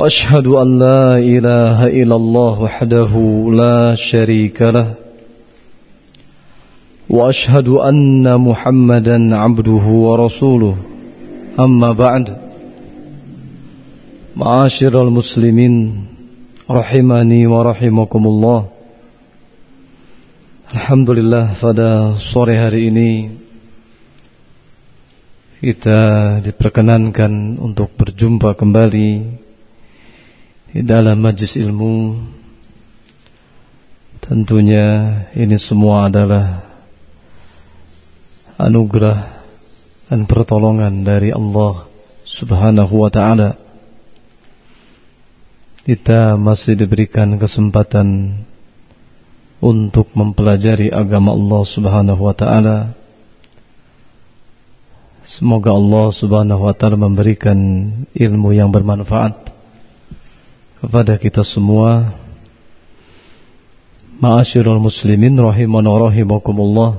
واشهد ان لا اله الا الله وحده لا شريك له واشهد ان محمدا عبده ورسوله اما بعد معاشر المسلمين رحمني ورحمكم الله Alhamdulillah pada sore hari ini kita diperkenankan untuk berjumpa kembali di dalam majlis ilmu tentunya ini semua adalah anugerah dan pertolongan dari Allah Subhanahu wa taala. Kita masih diberikan kesempatan untuk mempelajari agama Allah Subhanahu wa taala. Semoga Allah Subhanahu wa taala memberikan ilmu yang bermanfaat kepada kita semua. Ma'asyirul muslimin rahimana rahimakumullah.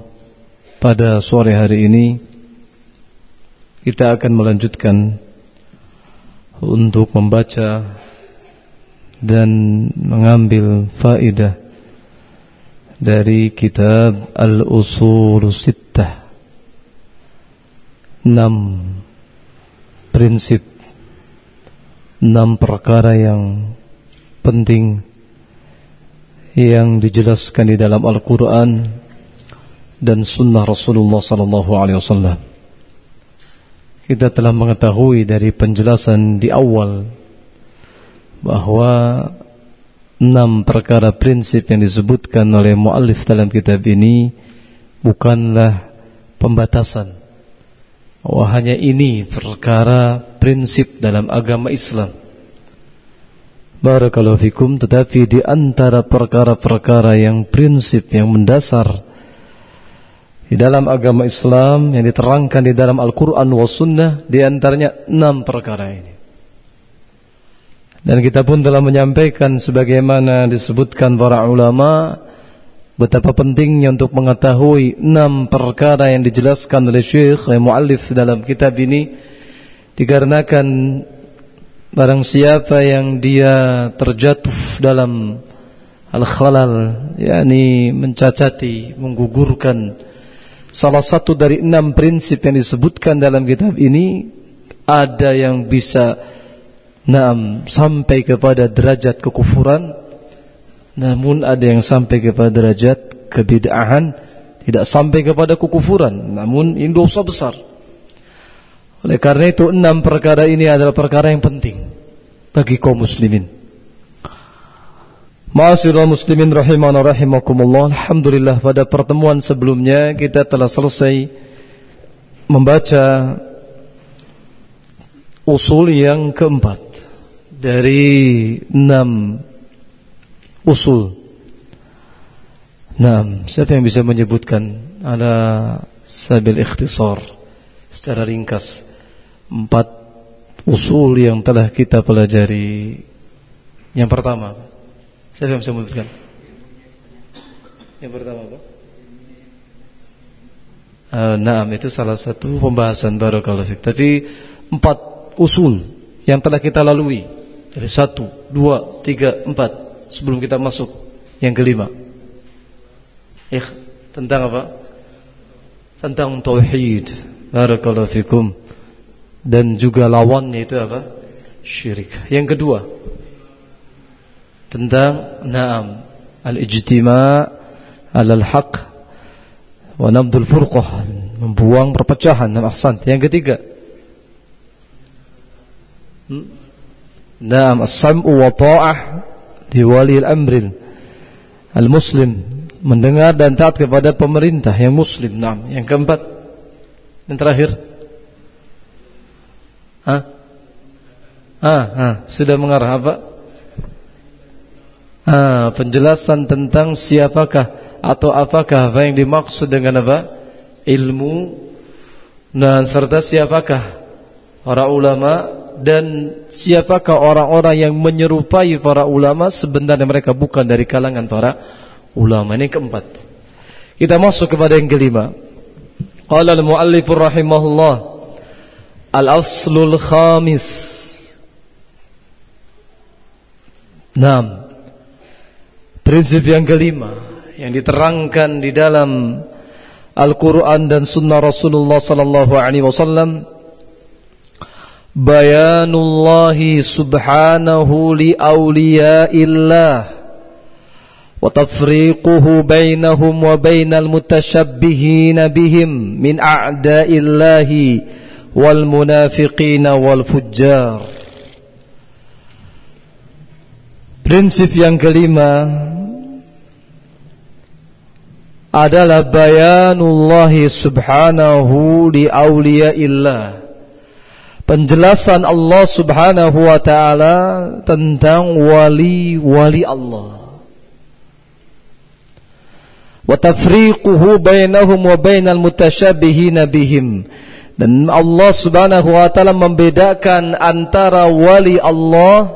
Pada sore hari ini Kita akan melanjutkan Untuk membaca Dan mengambil faidah Dari kitab Al-Usul Sittah. Enam Prinsip enam perkara yang penting yang dijelaskan di dalam Al-Quran dan Sunnah Rasulullah Sallallahu Alaihi Wasallam. Kita telah mengetahui dari penjelasan di awal bahwa enam perkara prinsip yang disebutkan oleh muallif dalam kitab ini bukanlah pembatasan Oh hanya ini perkara prinsip dalam agama Islam. Barakallahu fikum tetapi di antara perkara-perkara yang prinsip yang mendasar di dalam agama Islam yang diterangkan di dalam Al-Qur'an was sunnah di antaranya enam perkara ini. Dan kita pun telah menyampaikan sebagaimana disebutkan para ulama Betapa pentingnya untuk mengetahui enam perkara yang dijelaskan oleh Syekh muallif dalam kitab ini dikarenakan barang siapa yang dia terjatuh dalam al-khalal yakni mencacati, menggugurkan salah satu dari enam prinsip yang disebutkan dalam kitab ini ada yang bisa Naam sampai kepada derajat kekufuran namun ada yang sampai kepada derajat kebid'ahan, tidak sampai kepada kekufuran, namun ini dosa besar. Oleh karena itu enam perkara ini adalah perkara yang penting bagi kaum muslimin. Ma'asyiral muslimin rahimana rahimakumullah. Alhamdulillah pada pertemuan sebelumnya kita telah selesai membaca usul yang keempat dari enam usul. Nah, siapa yang bisa menyebutkan ala sabil ikhtisar secara ringkas empat usul yang telah kita pelajari. Yang pertama, yang bisa menyebutkan? Yang pertama apa? Uh, nah, itu salah satu pembahasan barakallahu fik. Tapi empat usul yang telah kita lalui dari satu, dua, tiga, empat sebelum kita masuk yang kelima. Ya, tentang apa? Tentang tauhid. Barakallahu fikum. Dan juga lawannya itu apa? Syirik. Yang kedua, tentang na'am al-ijtima' al-haq wa nabdul furqah, membuang perpecahan. Ahsan. Yang ketiga? Naam as-sam'u wa ta'ah di wali al-amrin al-muslim mendengar dan taat kepada pemerintah yang muslim. Nah, yang keempat yang terakhir. Ah, ah, ah sudah mengarah apa? Ah, penjelasan tentang siapakah atau apakah apa yang dimaksud dengan apa? Ilmu dan serta siapakah para ulama dan siapakah orang-orang yang menyerupai para ulama sebenarnya mereka bukan dari kalangan para ulama. Ini keempat. Kita masuk kepada yang kelima. Qala al-muallif rahimahullah al-aslul khamis. Naam. Prinsip yang kelima yang diterangkan di dalam Al-Quran dan Sunnah Rasulullah Sallallahu Alaihi Wasallam Bayanullahi subhanahu li awliyaillah wa tafriquhu bainahum wa bainal mutashabbihin bihim min a'da'illahi wal fujjar Prinsip yang kelima adalah bayanullahi subhanahu li awliyaillah. Penjelasan Allah subhanahu wa ta'ala tentang wali-wali Allah. Wa tafriquhu bainahum wa bainal bihim. Dan Allah subhanahu wa ta'ala membedakan antara wali Allah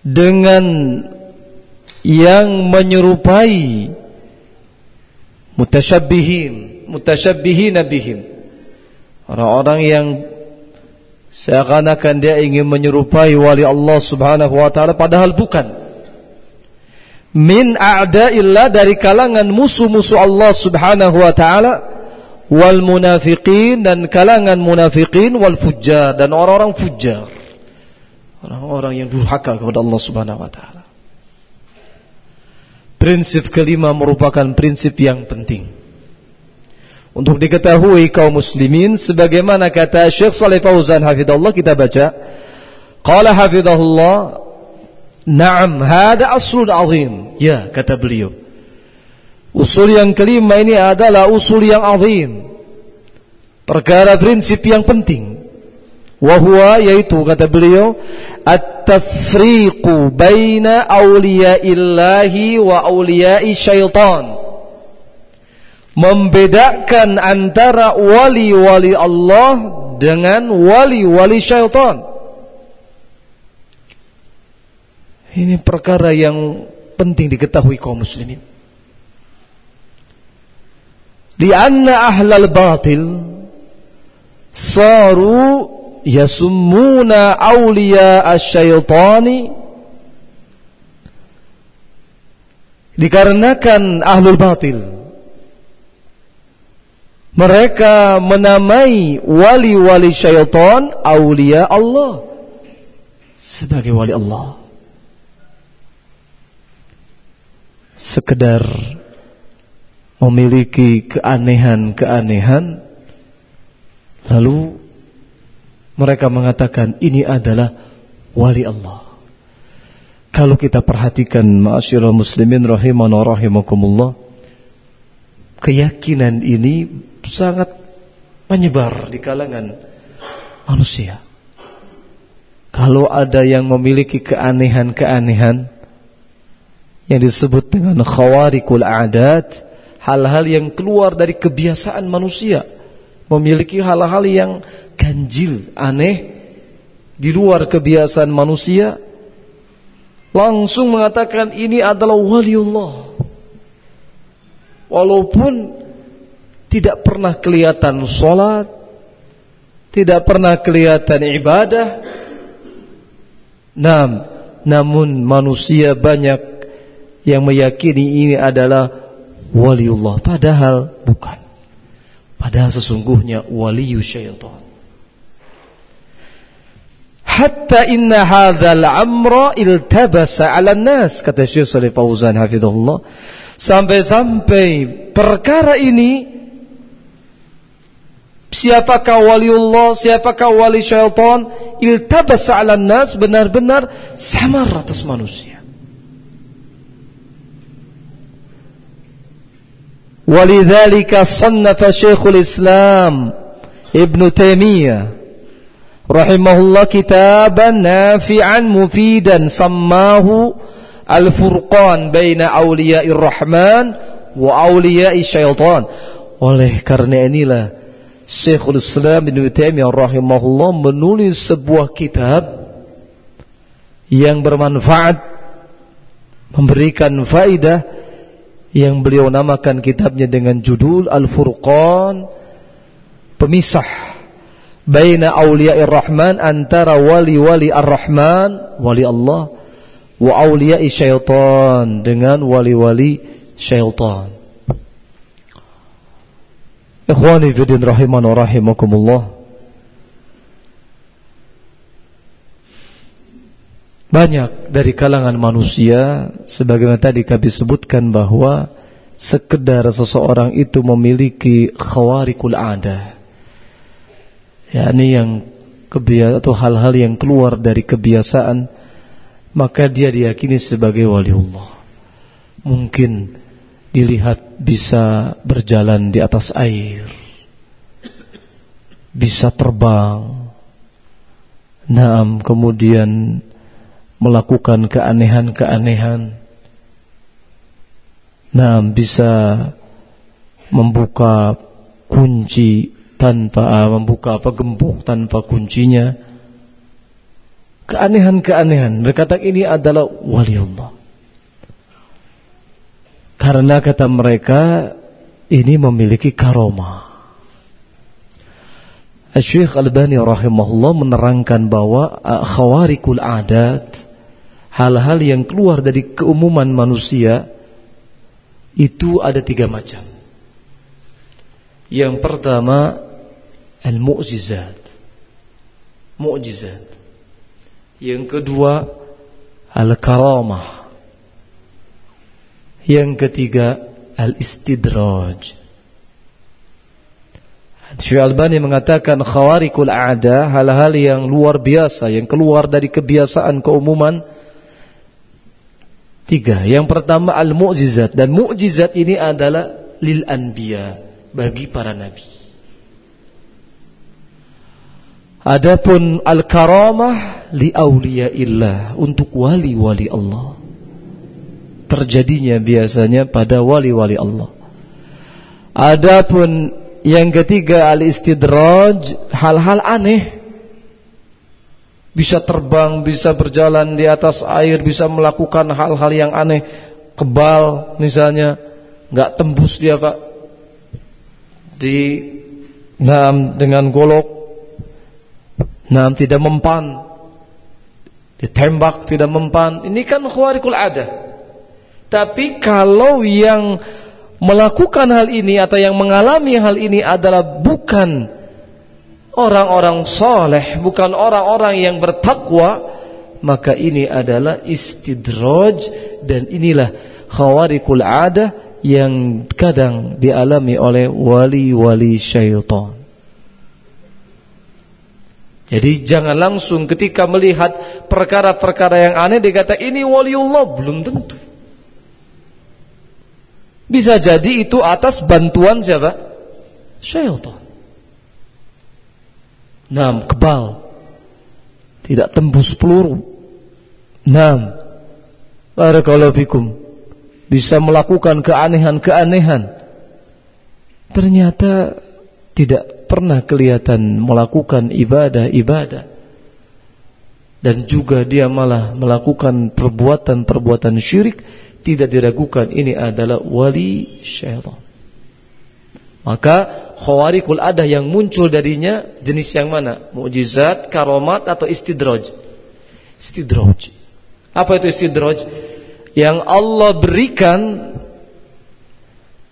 dengan yang menyerupai mutasyabbihin mutasyabbihin bihim. Orang-orang yang seakan-akan dia ingin menyerupai wali Allah Subhanahu wa taala padahal bukan. Min a'da'illah dari kalangan musuh-musuh Allah Subhanahu wa taala wal munafiqin dan kalangan munafiqin wal fujjar dan orang-orang fujjar Orang-orang yang durhaka kepada Allah Subhanahu wa taala. Prinsip kelima merupakan prinsip yang penting. Untuk diketahui kaum muslimin sebagaimana kata Syekh Saleh Fauzan hafizallahu kita baca qala hafizahullah na'am hada aslun azim ya kata beliau usul yang kelima ini adalah usul yang azim. Perkara prinsip yang penting. Wahwa yaitu kata beliau At-tafriqu baina awliyaillahi wa awliyai syaitan. Membedakan antara wali-wali Allah dengan wali-wali syaitan. Ini perkara yang penting diketahui kaum muslimin Anna ahlal batil Saru yasummuna awliya asyaitani dikarenakan ahlul batil mereka menamai wali-wali syaitan awliya Allah sebagai wali Allah. Sekedar memiliki keanehan-keanehan lalu mereka mengatakan ini adalah wali Allah. Kalau kita perhatikan ma'asyiral muslimin rahimana rahimakumullah, keyakinan ini sangat menyebar di kalangan manusia. Kalau ada yang memiliki keanehan-keanehan yang disebut dengan khawarikul adat, hal-hal yang keluar dari kebiasaan manusia, memiliki hal-hal yang ganjil, aneh di luar kebiasaan manusia langsung mengatakan ini adalah waliullah. Walaupun tidak pernah kelihatan sholat, tidak pernah kelihatan ibadah, Nam, namun manusia banyak yang meyakini ini adalah waliullah, padahal bukan. Padahal sesungguhnya waliyu syaitan. Hatta inna hadzal amra iltabasa 'ala nas kata Syekh Shalih Fauzan hafizahullah. Sampai-sampai perkara ini siapakah waliullah siapakah wali syaitan iltabasa 'ala nas benar-benar samar atas manusia ولذلك صنف شيخ الإسلام ابن تيمية rahimahullah kitaban nafi'an mufidan sammahu Al-furqan baina awliya'ir rahman wa awliya'i syaitan. Oleh karena inilah Syekhul Islam bin Taimiyah rahimahullah menulis sebuah kitab yang bermanfaat memberikan faidah yang beliau namakan kitabnya dengan judul Al-Furqan pemisah baina awliya'ir rahman antara wali-wali ar-rahman wali Allah wa awliya'i syaitan dengan wali-wali syaitan. Ikhwani fidin rahiman wa rahimakumullah Banyak dari kalangan manusia Sebagaimana tadi kami sebutkan bahwa Sekedar seseorang itu memiliki khawarikul ada yakni yang kebiasaan atau hal-hal yang keluar dari kebiasaan maka dia diyakini sebagai waliullah. Mungkin dilihat bisa berjalan di atas air. Bisa terbang. Naam, kemudian melakukan keanehan-keanehan. Naam, bisa membuka kunci tanpa membuka apa gembok tanpa kuncinya. Keanehan-keanehan. Berkata ini adalah wali Allah karena kata mereka ini memiliki karomah. Syekh Al-Bani rahimahullah menerangkan bahwa khawarikul adat hal-hal yang keluar dari keumuman manusia itu ada tiga macam. Yang pertama al-mu'jizat. Mu'jizat. Yang kedua al-karamah. Yang ketiga al-istidraj. Syekh Albani mengatakan khawarikul ada hal-hal yang luar biasa yang keluar dari kebiasaan keumuman tiga. Yang pertama al-mu'jizat dan mu'jizat ini adalah lil anbiya bagi para nabi. Adapun al-karamah li illah untuk wali-wali Allah. Terjadinya biasanya pada wali-wali Allah. Adapun yang ketiga al-istidraj, hal-hal aneh. Bisa terbang, bisa berjalan di atas air, bisa melakukan hal-hal yang aneh. Kebal misalnya, nggak tembus dia Pak. Di nah, dengan golok Nah, tidak mempan. Ditembak tidak mempan. Ini kan khawarikul ada. Tapi kalau yang melakukan hal ini atau yang mengalami hal ini adalah bukan orang-orang soleh, bukan orang-orang yang bertakwa, maka ini adalah istidraj dan inilah khawarikul ada yang kadang dialami oleh wali-wali syaitan. Jadi jangan langsung ketika melihat perkara-perkara yang aneh dikata ini waliullah belum tentu. Bisa jadi itu atas bantuan siapa? Syaitan. Nam kebal. Tidak tembus peluru. Nam. Barakallahu fikum. Bisa melakukan keanehan-keanehan. Ternyata tidak pernah kelihatan melakukan ibadah-ibadah dan juga dia malah melakukan perbuatan-perbuatan syirik tidak diragukan ini adalah wali syaitan maka khawarikul ada yang muncul darinya jenis yang mana? Mukjizat karomat atau istidraj? Istidraj. Apa itu istidraj? Yang Allah berikan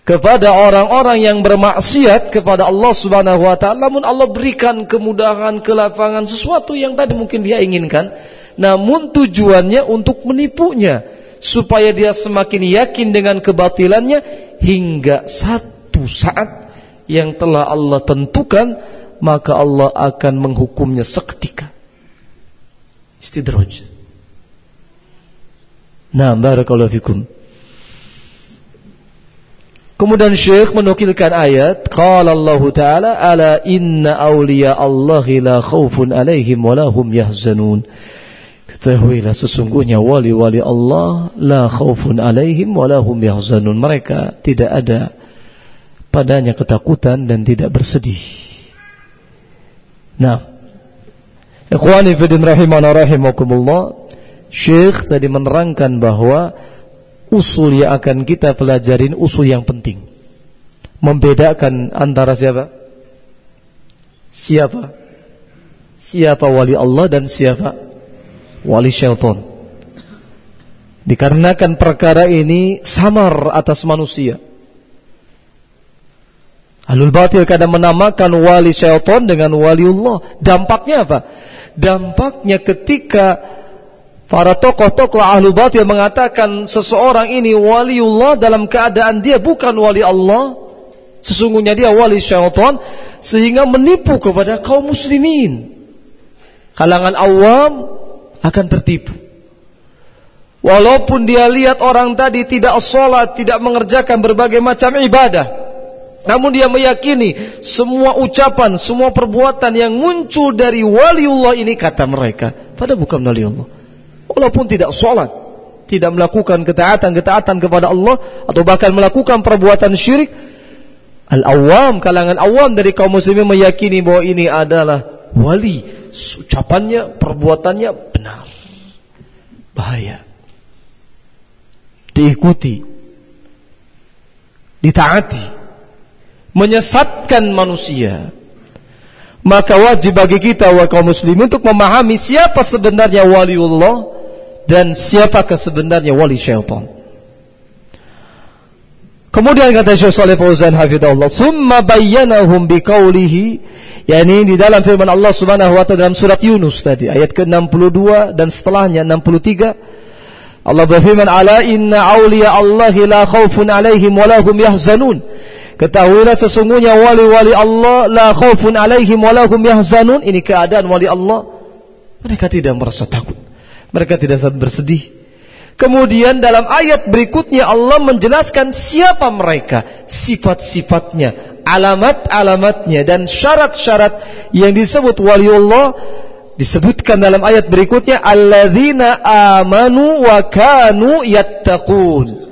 kepada orang-orang yang bermaksiat kepada Allah Subhanahu wa taala. Namun Allah berikan kemudahan, kelapangan sesuatu yang tadi mungkin dia inginkan. Namun tujuannya untuk menipunya. Supaya dia semakin yakin dengan kebatilannya hingga satu saat yang telah Allah tentukan maka Allah akan menghukumnya seketika istidraj Nah, barakallahu fikum. Kemudian Syekh menukilkan ayat, qala Allah Ta'ala, ala inna awliya Allahi la khawfun alaihim wa lahum yahzanun. Ketahuilah sesungguhnya wali-wali Allah la khaufun alaihim wa lahum yahzanun. Mereka tidak ada padanya ketakutan dan tidak bersedih. Nah, ikhwani fillah rahimana rahimakumullah. Syekh tadi menerangkan bahwa usul yang akan kita pelajarin usul yang penting. Membedakan antara siapa? Siapa? Siapa wali Allah dan siapa wali syaitan. Dikarenakan perkara ini samar atas manusia. Alul batil kadang menamakan wali syaitan dengan wali Allah. Dampaknya apa? Dampaknya ketika Para tokoh-tokoh ahlu batil mengatakan seseorang ini waliullah dalam keadaan dia bukan wali Allah. Sesungguhnya dia wali syaitan sehingga menipu kepada kaum muslimin. Kalangan awam akan tertipu. Walaupun dia lihat orang tadi tidak sholat, tidak mengerjakan berbagai macam ibadah. Namun dia meyakini semua ucapan, semua perbuatan yang muncul dari waliullah ini kata mereka. Pada bukan wali Allah walaupun tidak sholat, tidak melakukan ketaatan-ketaatan kepada Allah atau bahkan melakukan perbuatan syirik, al-awam kalangan awam dari kaum muslimin meyakini bahwa ini adalah wali, ucapannya, perbuatannya benar. Bahaya. Diikuti. Ditaati. Menyesatkan manusia maka wajib bagi kita wa kaum muslimin untuk memahami siapa sebenarnya waliullah dan siapakah sebenarnya wali syaitan. Kemudian kata Syekh Saleh Fauzan hafizahullah, "Tsumma bayyanahum biqaulihi" yakni di dalam firman Allah Subhanahu wa taala dalam surat Yunus tadi ayat ke-62 dan setelahnya 63 Allah berfirman, "Ala inna awliya Allahi la khaufun 'alaihim wa lahum yahzanun." Ketahuilah sesungguhnya wali-wali Allah la khaufun 'alaihim wa lahum yahzanun. Ini keadaan wali Allah. Mereka tidak merasa takut mereka tidak bersedih. Kemudian dalam ayat berikutnya Allah menjelaskan siapa mereka, sifat-sifatnya, alamat-alamatnya dan syarat-syarat yang disebut wali Allah disebutkan dalam ayat berikutnya alladzina amanu wa kanu yattaqun.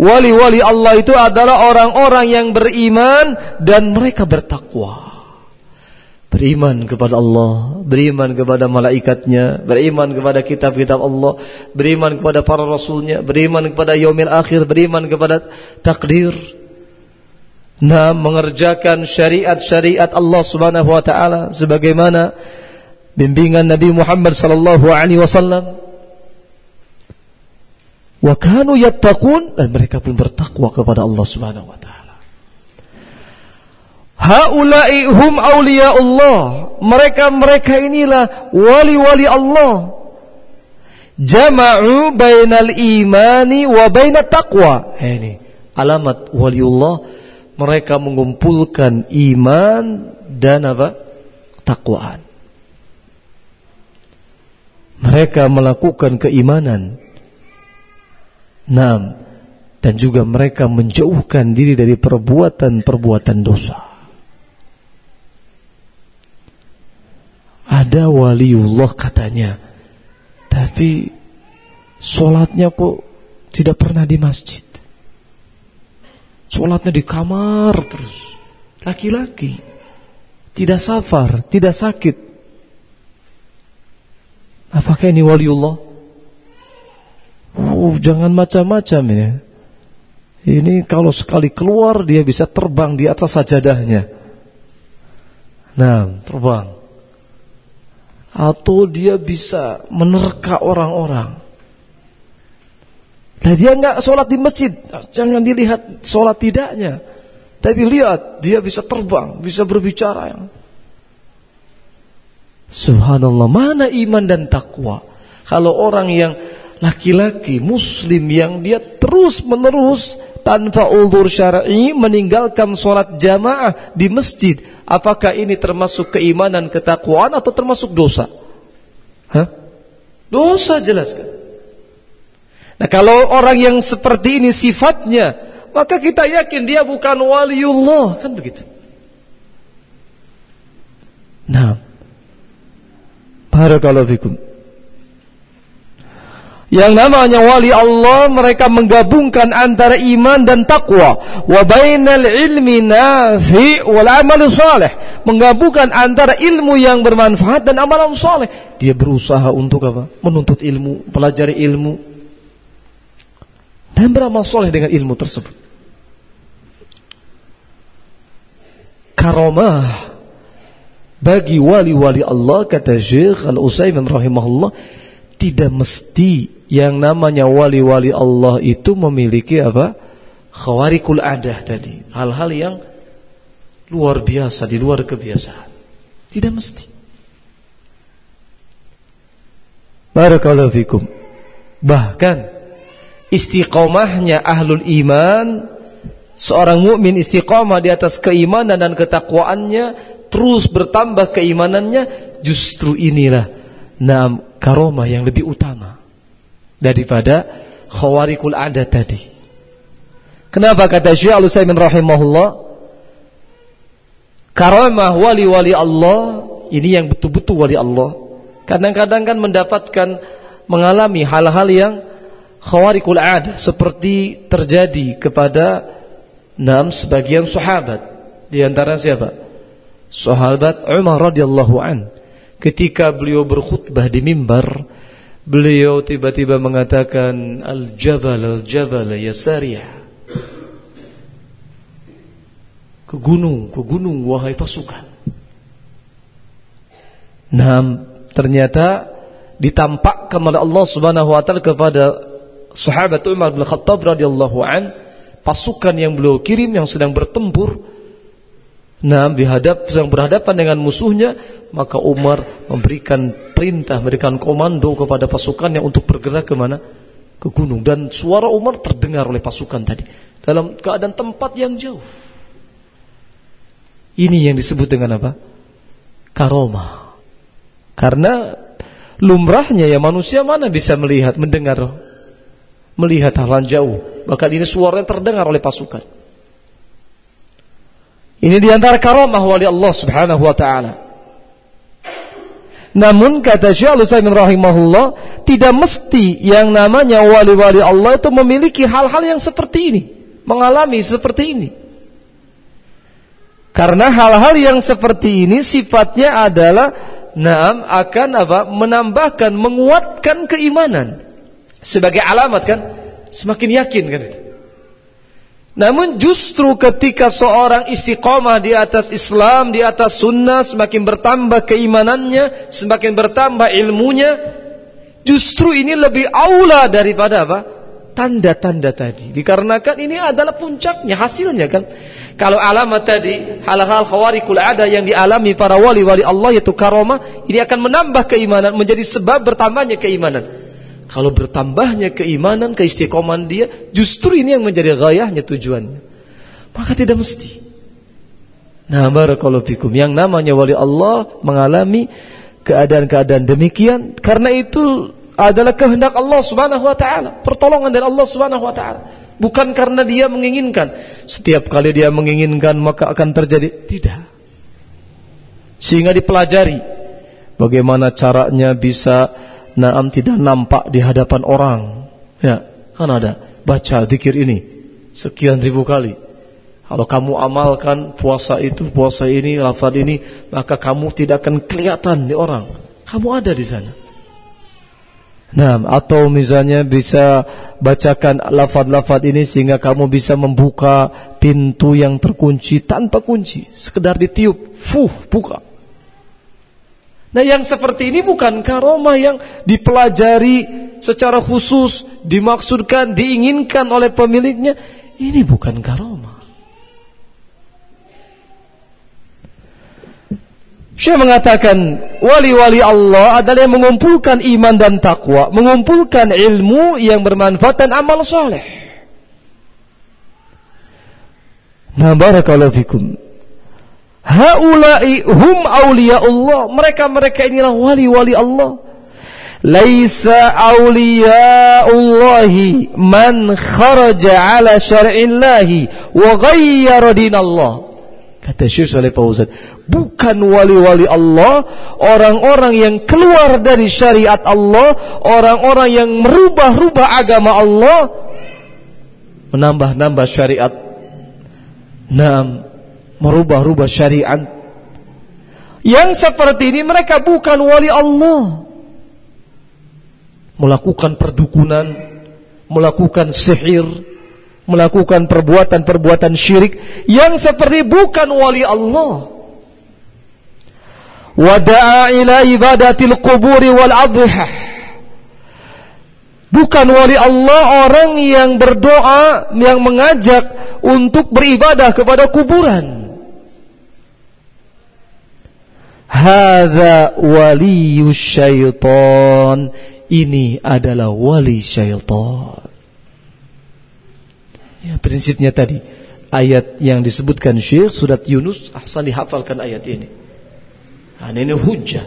Wali-wali Allah itu adalah orang-orang yang beriman dan mereka bertakwa beriman kepada Allah, beriman kepada malaikatnya, beriman kepada kitab-kitab Allah, beriman kepada para rasulnya, beriman kepada yaumil akhir, beriman kepada takdir. Nah, mengerjakan syariat-syariat Allah Subhanahu wa taala sebagaimana bimbingan Nabi Muhammad sallallahu alaihi wasallam. Wa kanu yattaqun dan mereka pun bertakwa kepada Allah Subhanahu wa taala. Haulai hum awliya Allah. Mereka-mereka inilah wali-wali Allah. Jama'u bainal imani wa bainat taqwa. Eh, ini alamat waliullah. Mereka mengumpulkan iman dan apa? Takwaan. Mereka melakukan keimanan. Nam dan juga mereka menjauhkan diri dari perbuatan-perbuatan dosa. ada waliullah katanya tapi sholatnya kok tidak pernah di masjid? Sholatnya di kamar terus. Laki-laki. Tidak safar tidak sakit. Apakah ini waliullah oh jangan macam-macam ya ini kalau sekali keluar dia bisa terbang di atas sajadahnya nah terbang atau dia bisa menerka orang-orang. Nah dia nggak sholat di masjid, jangan dilihat sholat tidaknya, tapi lihat dia bisa terbang, bisa berbicara. Subhanallah, mana iman dan takwa? Kalau orang yang laki-laki Muslim yang dia terus menerus tanpa ulur syar'i meninggalkan sholat jamaah di masjid, apakah ini termasuk keimanan ketakwaan atau termasuk dosa? Hah? Dosa jelaskan. Nah kalau orang yang seperti ini sifatnya, maka kita yakin dia bukan waliullah, kan begitu. Nah, barakallahu fikum. Yang namanya wali Allah mereka menggabungkan antara iman dan takwa. Wa bainal ilmi nafi wal amal salih. Menggabungkan antara ilmu yang bermanfaat dan amalan saleh. Dia berusaha untuk apa? Menuntut ilmu, pelajari ilmu dan beramal saleh dengan ilmu tersebut. Karamah bagi wali-wali Allah kata Syekh Al-Utsaimin rahimahullah tidak mesti yang namanya wali-wali Allah itu memiliki apa? Khawarikul adah tadi. Hal-hal yang luar biasa, di luar kebiasaan. Tidak mesti. Barakallahu fikum. Bahkan istiqomahnya ahlul iman seorang mukmin istiqomah di atas keimanan dan ketakwaannya terus bertambah keimanannya justru inilah nam karomah yang lebih utama daripada khawarikul adat tadi. Kenapa kata Syekh Al-Utsaimin rahimahullah? Karamah wali-wali Allah ini yang betul-betul wali Allah. Kadang-kadang kan mendapatkan mengalami hal-hal yang khawarikul adat seperti terjadi kepada enam sebagian sahabat. Di antara siapa? Sahabat Umar radhiyallahu an. Ketika beliau berkhutbah di mimbar, Beliau tiba-tiba mengatakan Al-Jabal, Al-Jabal, ya Sariyah Ke gunung, ke gunung wahai pasukan. Nah, ternyata ditampakkan oleh Allah Subhanahu wa taala kepada sahabat Umar bin Khattab radhiyallahu an pasukan yang beliau kirim yang sedang bertempur Nah, dihadap sedang berhadapan dengan musuhnya, maka Umar memberikan perintah, memberikan komando kepada pasukannya untuk bergerak ke mana? Ke gunung. Dan suara Umar terdengar oleh pasukan tadi dalam keadaan tempat yang jauh. Ini yang disebut dengan apa? Karoma. Karena lumrahnya ya manusia mana bisa melihat, mendengar, melihat hal jauh. Bahkan ini suara yang terdengar oleh pasukan. Ini di antara karamah wali Allah subhanahu wa ta'ala. Namun kata Syekh Al-Utsaimin rahimahullah, tidak mesti yang namanya wali-wali Allah itu memiliki hal-hal yang seperti ini, mengalami seperti ini. Karena hal-hal yang seperti ini sifatnya adalah naam akan apa? menambahkan, menguatkan keimanan. Sebagai alamat kan, semakin yakin kan itu. Namun justru ketika seorang istiqomah di atas Islam, di atas sunnah, semakin bertambah keimanannya, semakin bertambah ilmunya, justru ini lebih aula daripada apa? Tanda-tanda tadi. Dikarenakan ini adalah puncaknya, hasilnya kan. Kalau alamat tadi, hal-hal khawarikul ada yang dialami para wali-wali Allah yaitu karomah, ini akan menambah keimanan, menjadi sebab bertambahnya keimanan. Kalau bertambahnya keimanan, keistiqoman dia, justru ini yang menjadi gayahnya tujuannya. Maka tidak mesti. Nah, barakallahu fikum. Yang namanya wali Allah mengalami keadaan-keadaan demikian karena itu adalah kehendak Allah Subhanahu wa taala, pertolongan dari Allah Subhanahu wa taala. Bukan karena dia menginginkan. Setiap kali dia menginginkan maka akan terjadi. Tidak. Sehingga dipelajari bagaimana caranya bisa naam tidak nampak di hadapan orang. Ya, kan ada baca zikir ini sekian ribu kali. Kalau kamu amalkan puasa itu, puasa ini, lafaz ini, maka kamu tidak akan kelihatan di orang. Kamu ada di sana. Nah, atau misalnya bisa bacakan lafaz-lafaz ini sehingga kamu bisa membuka pintu yang terkunci tanpa kunci, sekedar ditiup, fuh, buka. Nah yang seperti ini bukan karomah yang dipelajari secara khusus, dimaksudkan, diinginkan oleh pemiliknya. Ini bukan karomah. Syekh mengatakan wali-wali Allah adalah yang mengumpulkan iman dan takwa, mengumpulkan ilmu yang bermanfaat dan amal soleh. Nah barakallahu fikum. Haulai hum awliya Allah. Mereka-mereka inilah wali-wali Allah. Laisa awliya Allahi man kharaja ala syar'illahi wa ghayyara dinallah. Kata Syekh Saleh Fauzan, bukan wali-wali Allah, orang-orang yang keluar dari syariat Allah, orang-orang yang merubah-rubah agama Allah, menambah-nambah syariat, nah, merubah-rubah syariat. Yang seperti ini mereka bukan wali Allah. Melakukan perdukunan, melakukan sihir, melakukan perbuatan-perbuatan syirik yang seperti bukan wali Allah. Wada'a ila ibadatil quburi wal adhihah. Bukan wali Allah orang yang berdoa yang mengajak untuk beribadah kepada kuburan. Hadza waliyus syaitan. Ini adalah wali syaitan. Ya, prinsipnya tadi ayat yang disebutkan Syekh surat Yunus ahsan dihafalkan ayat ini. Nah, ini hujjah.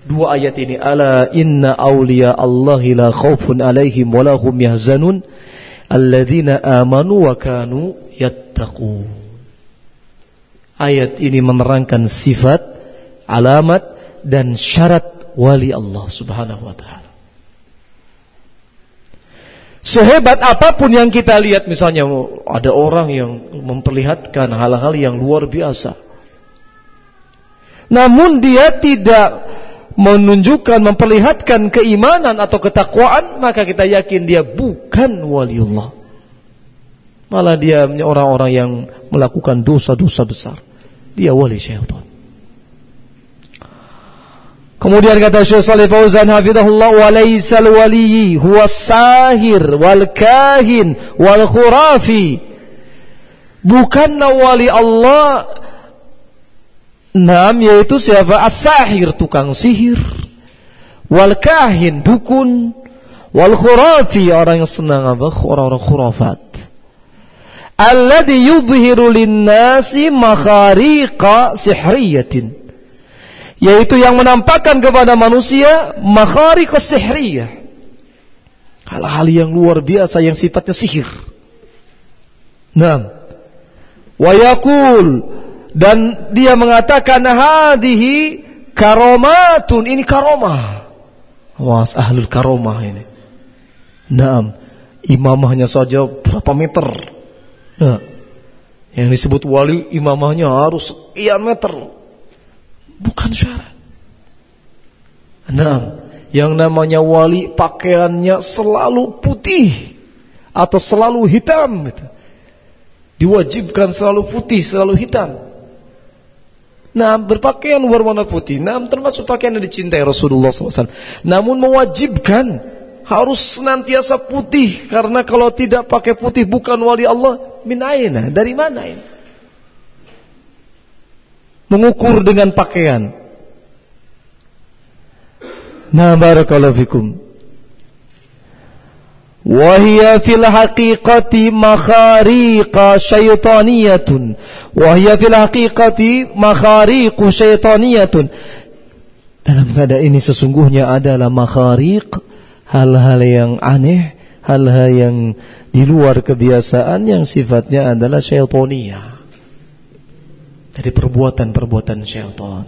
Dua ayat ini ala inna awliya Allahi la khaufun alaihim wa lahum yahzanun alladzina amanu wa kanu yattaqun. Ayat ini menerangkan sifat, alamat dan syarat wali Allah Subhanahu wa taala. Sehebat apa pun yang kita lihat misalnya ada orang yang memperlihatkan hal-hal yang luar biasa. Namun dia tidak menunjukkan memperlihatkan keimanan atau ketakwaan maka kita yakin dia bukan waliullah. Malah dia orang-orang yang melakukan dosa-dosa besar. Dia wali syaitan. Kemudian kata Syekh Saleh Fauzan hafizahullah wa laysal wali huwa sahir wal kahin wal khurafi. Bukanlah wali Allah Nam yaitu siapa? As-sahir tukang sihir. Wal kahin dukun. Wal khurafi orang yang senang apa? Orang-orang khurafat. Alladhi yudhiru lin-nasi makhariqa sihriyatin yaitu yang menampakkan kepada manusia makhari kesihriyah hal-hal yang luar biasa yang sifatnya sihir. Nah wayakul dan dia mengatakan hadihi karomatun ini karomah. Was ahlul karomah ini. Naam. Imamahnya saja berapa meter? Nah, yang disebut wali imamahnya harus sekian meter Bukan syarat. Nah, yang namanya wali pakaiannya selalu putih atau selalu hitam gitu. Diwajibkan selalu putih, selalu hitam. Nah, berpakaian berwarna putih. Nah, termasuk pakaian yang dicintai Rasulullah SAW. Namun mewajibkan harus senantiasa putih karena kalau tidak pakai putih bukan wali Allah min dari mana ini mengukur dengan pakaian. Nah, barakallahu fikum. Fil haqiqati makhariqa syaitaniyatun. Wahia fil haqiqati makhariqu syaitaniyatun. Dalam keadaan ini sesungguhnya adalah makhariq hal-hal yang aneh, hal-hal yang di luar kebiasaan yang sifatnya adalah syaitaniyah dari perbuatan-perbuatan syaitan.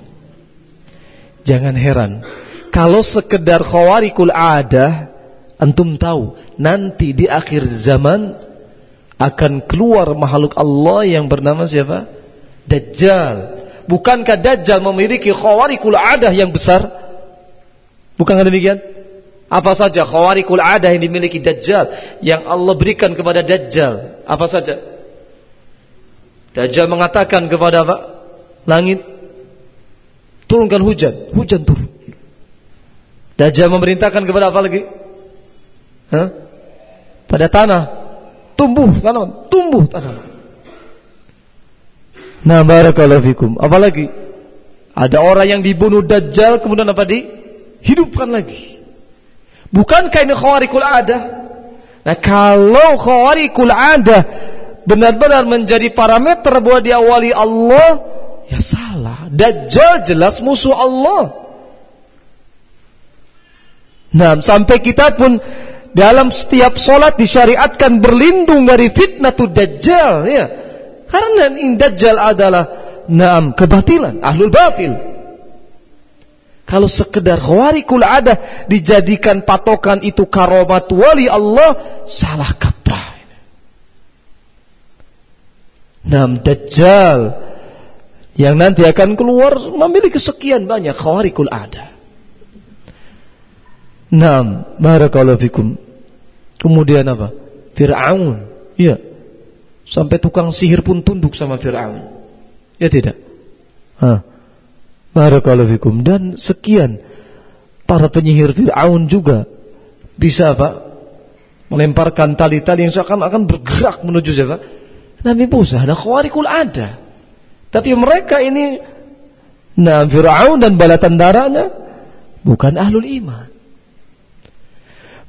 Jangan heran kalau sekedar khawarikul adah antum tahu nanti di akhir zaman akan keluar makhluk Allah yang bernama siapa? Dajjal. Bukankah Dajjal memiliki khawarikul adah yang besar? Bukankah demikian? Apa saja khawarikul adah yang dimiliki Dajjal yang Allah berikan kepada Dajjal? Apa saja? Dajjal mengatakan kepada apa? Langit turunkan hujan, hujan turun. Dajjal memerintahkan kepada apa lagi? Hah? Pada tanah tumbuh tanah, tumbuh tanah. Nah, barakallahu fikum. Apalagi ada orang yang dibunuh Dajjal kemudian apa di hidupkan lagi. Bukankah ini khawarikul ada? Nah, kalau khawarikul ada benar-benar menjadi parameter bahwa dia wali Allah, ya salah. Dajjal jelas musuh Allah. Nah, sampai kita pun dalam setiap solat disyariatkan berlindung dari fitnah tu dajjal ya. Karena dajjal adalah Naam, kebatilan, ahlul batil. Kalau sekedar khawarikul ada dijadikan patokan itu karomat wali Allah, salah kaprah. Naam, Dajjal yang nanti akan keluar memiliki sekian banyak khawarikul ada. Naam, barakallahu fikum. Kemudian apa? Fir'aun. Iya. Sampai tukang sihir pun tunduk sama Fir'aun. Ya tidak? Hah. Barakallahu fikum dan sekian para penyihir Fir'aun juga bisa apa? Melemparkan tali-tali yang seakan-akan bergerak menuju siapa? Nabi Musa ada khawarikul ada. Tapi mereka ini Nah Fir'aun dan bala tentaranya bukan ahlul iman.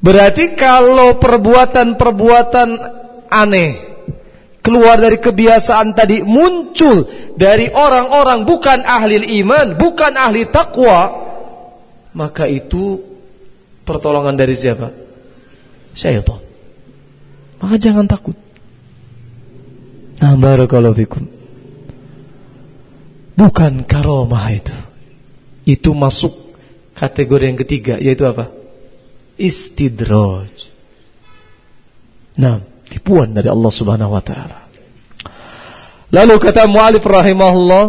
Berarti kalau perbuatan-perbuatan aneh keluar dari kebiasaan tadi muncul dari orang-orang bukan ahli iman, bukan ahli takwa, maka itu pertolongan dari siapa? Syaitan. Maka jangan takut. Nah, barakallahu fikum. Bukan karomah itu. Itu masuk kategori yang ketiga yaitu apa? Istidraj. Nah, tipuan dari Allah Subhanahu wa taala. Lalu kata mu'alif rahimahullah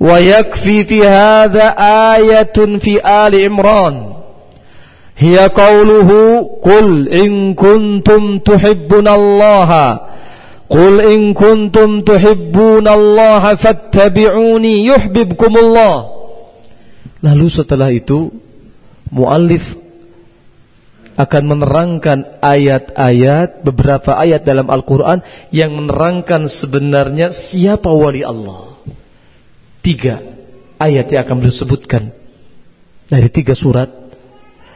wa yakfi fi hadha ayatun fi ali imran hiya qawluhu qul in kuntum tuhibbuna Allah qul in kuntum tuhibbuna Allah fattabi'uni yuhibbukumullah lalu setelah itu muallif akan menerangkan ayat-ayat beberapa ayat dalam Al-Qur'an yang menerangkan sebenarnya siapa wali Allah. Tiga ayat yang akan beliau sebutkan dari tiga surat.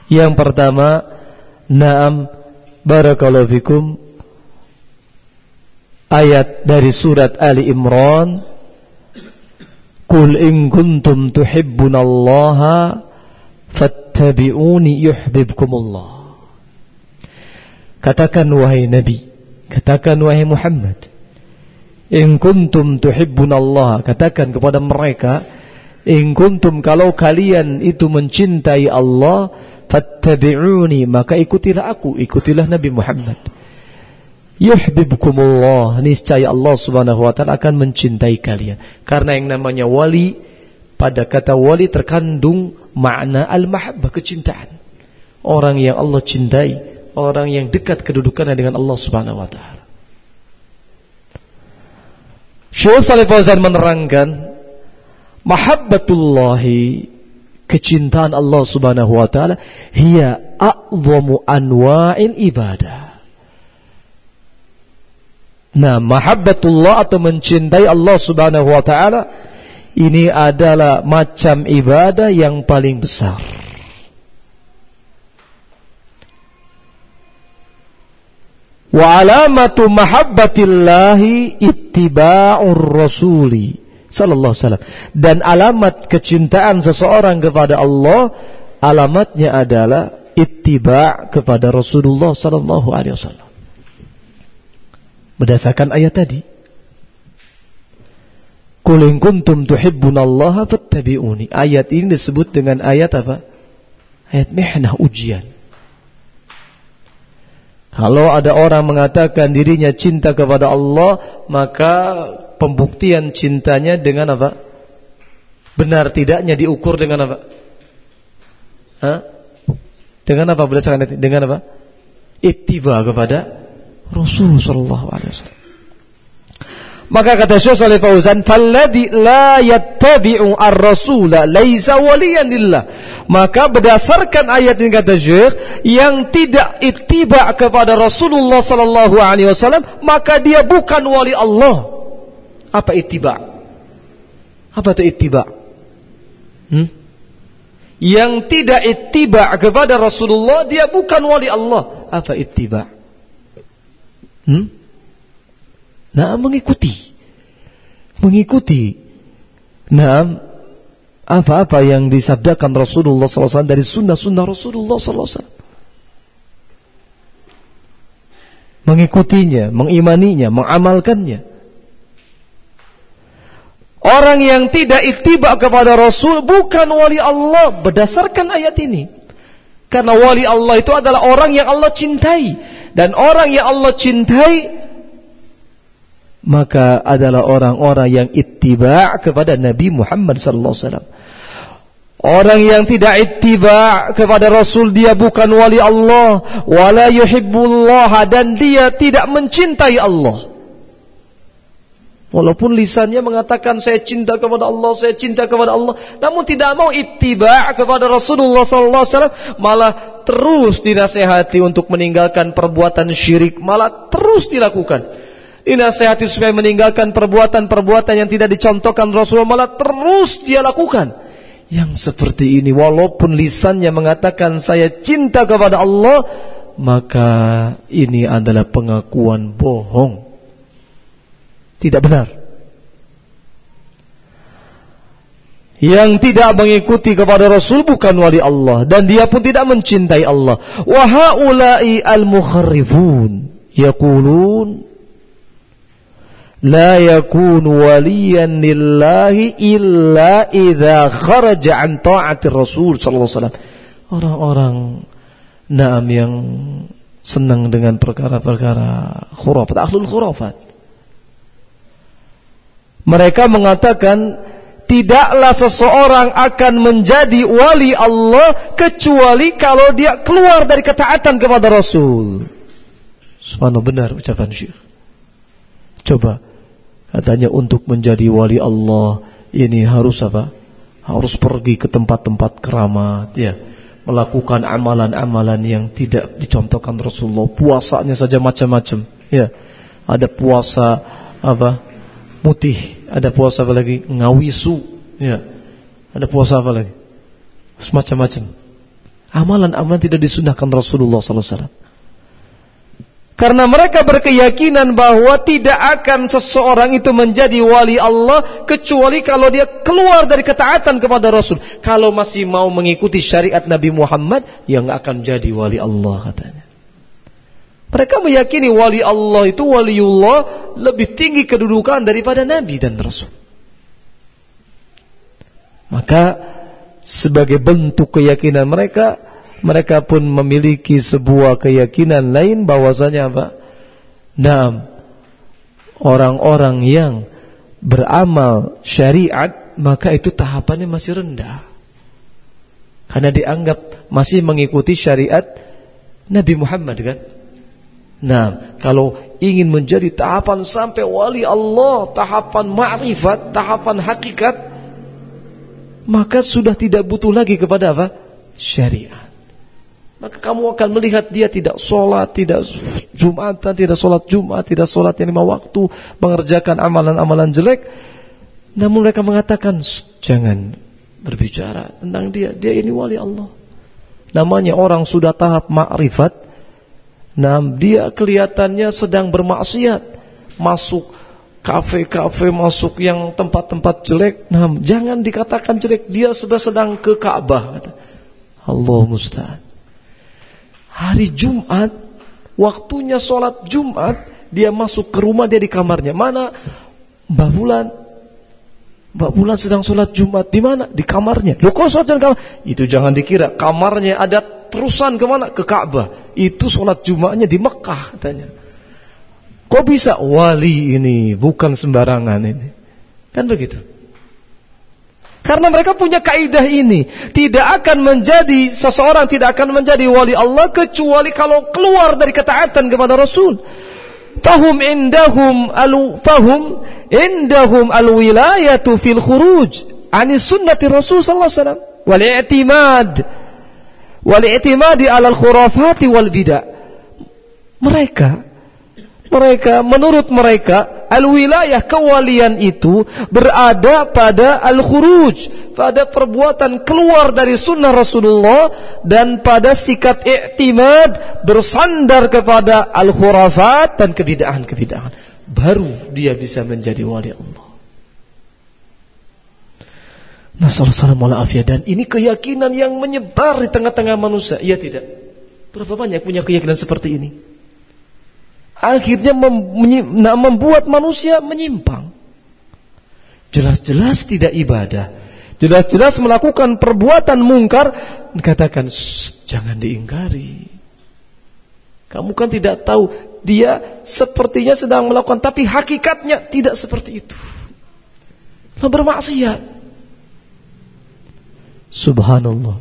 Yang pertama, Naam barakallahu fikum ayat dari surat Ali Imran Qul in kuntum tuhibbunallaha fattabi'uni yuhibbukumullah Katakan wahai Nabi, katakan wahai Muhammad, in kuntum tuhibbun Allah, katakan kepada mereka, in kuntum kalau kalian itu mencintai Allah, fattabi'uni, maka ikutilah aku, ikutilah Nabi Muhammad. Yuhibbukumullah, niscaya Allah Subhanahu wa taala akan mencintai kalian. Karena yang namanya wali pada kata wali terkandung makna al-mahabbah kecintaan. Orang yang Allah cintai, orang yang dekat kedudukannya dengan Allah Subhanahu wa taala. Syekh Saleh Fauzan menerangkan mahabbatullahi kecintaan Allah Subhanahu wa taala hiya a'zamu anwa'il ibadah. Nah, mahabbatullah atau mencintai Allah Subhanahu wa taala ini adalah macam ibadah yang paling besar. Wa alamatu mahabbatillahi ittiba'ur rasuli sallallahu alaihi. Dan alamat kecintaan seseorang kepada Allah alamatnya adalah ittiba' kepada Rasulullah sallallahu alaihi wasallam. Berdasarkan ayat tadi. Qul in kuntum tuhibbunallaha fattabi'uni. Ayat ini disebut dengan ayat apa? Ayat mihnah ujian. Kalau ada orang mengatakan dirinya cinta kepada Allah, maka pembuktian cintanya dengan apa? Benar tidaknya diukur dengan apa? Hah? Dengan apa berdasarkan dengan apa? Ittiba kepada Rasul sallallahu alaihi wasallam. Maka kata Syekh Saleh Fauzan, "Falladhi la yattabi'u ar-rasula laisa waliyan lillah." Maka berdasarkan ayat ini kata Syekh, yang tidak ittiba kepada Rasulullah sallallahu alaihi wasallam, maka dia bukan wali Allah. Apa ittiba? Apa itu ittiba? Hmm? Yang tidak ittiba kepada Rasulullah, dia bukan wali Allah. Apa ittiba? Hmm? Nah, mengikuti. Mengikuti. Nah, apa-apa yang disabdakan Rasulullah SAW dari sunnah-sunnah Rasulullah SAW. Mengikutinya, mengimaninya, mengamalkannya. Orang yang tidak ittiba kepada Rasul bukan wali Allah berdasarkan ayat ini. Karena wali Allah itu adalah orang yang Allah cintai dan orang yang Allah cintai maka adalah orang-orang yang ittiba kepada Nabi Muhammad sallallahu alaihi wasallam. Orang yang tidak ittiba kepada Rasul dia bukan wali Allah, wala yuhibbullah dan dia tidak mencintai Allah. Walaupun lisannya mengatakan saya cinta kepada Allah, saya cinta kepada Allah, namun tidak mau ittiba kepada Rasulullah sallallahu alaihi wasallam, malah terus dinasehati untuk meninggalkan perbuatan syirik, malah terus dilakukan. Dinasehati supaya meninggalkan perbuatan-perbuatan yang tidak dicontohkan Rasulullah, malah terus dia lakukan. Yang seperti ini walaupun lisannya mengatakan saya cinta kepada Allah, maka ini adalah pengakuan bohong tidak benar. Yang tidak mengikuti kepada Rasul bukan wali Allah dan dia pun tidak mencintai Allah. Wa haula'i al-mukharrifun yaqulun la yakun waliyan lillahi illa idza kharaja an ta'ati Rasul sallallahu alaihi wasallam. Orang-orang naam yang senang dengan perkara-perkara khurafat, ahlul khurafat. Mereka mengatakan tidaklah seseorang akan menjadi wali Allah kecuali kalau dia keluar dari ketaatan kepada Rasul. Subhanallah benar ucapan Syekh. Coba katanya untuk menjadi wali Allah ini harus apa? Harus pergi ke tempat-tempat keramat ya. Melakukan amalan-amalan yang tidak dicontohkan Rasulullah. Puasanya saja macam-macam ya. Ada puasa apa? Mutih ada puasa apa lagi? Ngawisu. Ya. Ada puasa apa lagi? Semacam-macam. Amalan-amalan tidak disunahkan Rasulullah SAW. Karena mereka berkeyakinan bahwa tidak akan seseorang itu menjadi wali Allah kecuali kalau dia keluar dari ketaatan kepada Rasul. Kalau masih mau mengikuti syariat Nabi Muhammad, yang akan jadi wali Allah katanya. Mereka meyakini wali Allah itu waliullah lebih tinggi kedudukan daripada nabi dan rasul. Maka sebagai bentuk keyakinan mereka, mereka pun memiliki sebuah keyakinan lain bahwasanya apa? Naam. Orang-orang yang beramal syariat maka itu tahapannya masih rendah. Karena dianggap masih mengikuti syariat Nabi Muhammad kan? Nah, kalau ingin menjadi tahapan sampai wali Allah, tahapan ma'rifat, tahapan hakikat, maka sudah tidak butuh lagi kepada apa? Syariat. Maka kamu akan melihat dia tidak sholat, tidak jumatan, tidak sholat jumat, tidak sholat yang lima waktu, mengerjakan amalan-amalan jelek. Namun mereka mengatakan, jangan berbicara tentang dia. Dia ini wali Allah. Namanya orang sudah tahap ma'rifat, Nah, dia kelihatannya sedang bermaksiat, masuk kafe-kafe, masuk yang tempat-tempat jelek. Nah, jangan dikatakan jelek, dia sudah sedang ke Ka'bah. Allah musta'an. Hari Jumat, waktunya sholat Jumat, dia masuk ke rumah dia di kamarnya. Mana Mbak Bulan? Mbak Bulan sedang sholat Jumat di mana? Di kamarnya. Loh kok sholat di kamar? Itu jangan dikira kamarnya ada terusan ke mana? Ke Ka'bah. Itu sholat Jumatnya di Mekah katanya. Kok bisa wali ini bukan sembarangan ini? Kan begitu. Karena mereka punya kaidah ini, tidak akan menjadi seseorang tidak akan menjadi wali Allah kecuali kalau keluar dari ketaatan kepada Rasul. Fahum indahum al fahum indahum al wilayatu fil khuruj ani sunnati Rasul sallallahu alaihi wasallam wal i'timad wal i'timadi al khurafati wal bidah. Mereka mereka menurut mereka al-wilayah kewalian itu berada pada al-khuruj pada perbuatan keluar dari sunnah Rasulullah dan pada sikap i'timad bersandar kepada al-khurafat dan kebidahan-kebidahan baru dia bisa menjadi wali Allah Nasallallahu alaihi dan ini keyakinan yang menyebar di tengah-tengah manusia. Iya tidak? Berapa banyak punya keyakinan seperti ini? Akhirnya mem membuat manusia menyimpang. jelas-jelas tidak ibadah, jelas-jelas melakukan perbuatan mungkar, dikatakan jangan diingkari. Kamu kan tidak tahu dia sepertinya sedang melakukan tapi hakikatnya tidak seperti itu. Nah, bermaksiat. Subhanallah.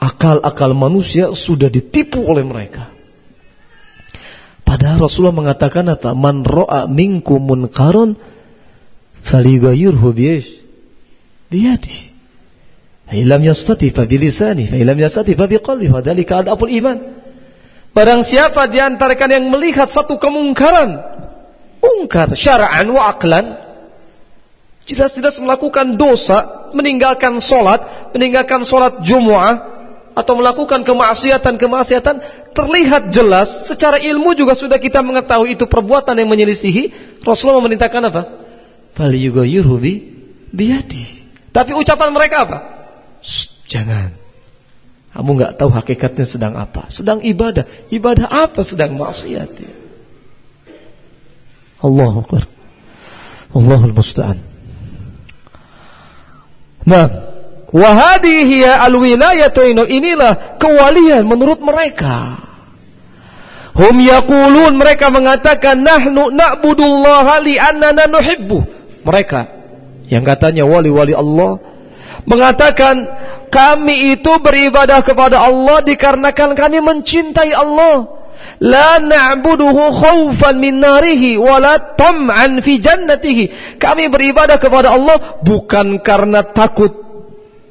Akal-akal manusia sudah ditipu oleh mereka. Padahal Rasulullah mengatakan apa? Man ro'a minkum munkaron falighayyirhu biyadihi. Biyadi. Ilam yastati fa bilisani, fa ilam yastati fa biqalbi, fa dzalika adaful iman. Barang siapa di antara kalian yang melihat satu kemungkaran, mungkar syara'an wa aqlan, jelas-jelas melakukan dosa, meninggalkan solat, meninggalkan solat Jumu'ah, atau melakukan kemaksiatan-kemaksiatan terlihat jelas secara ilmu juga sudah kita mengetahui itu perbuatan yang menyelisihi Rasulullah memerintahkan apa? Fal yughayyiru bi biyadi. Tapi ucapan mereka apa? jangan. Kamu nggak tahu hakikatnya sedang apa? Sedang ibadah. Ibadah apa sedang maksiat? Allahu Akbar. Allahul musta'an. Nah, wahadihi al-wilayatu inilah kewalian menurut mereka. Hum yaqulun mereka mengatakan nahnu na'budullaha li'annana nuhibbu. Mereka yang katanya wali-wali Allah mengatakan kami itu beribadah kepada Allah dikarenakan kami mencintai Allah. La na'buduhu khawfan min narihi wa la tam'an fi jannatihi. Kami beribadah kepada Allah bukan karena takut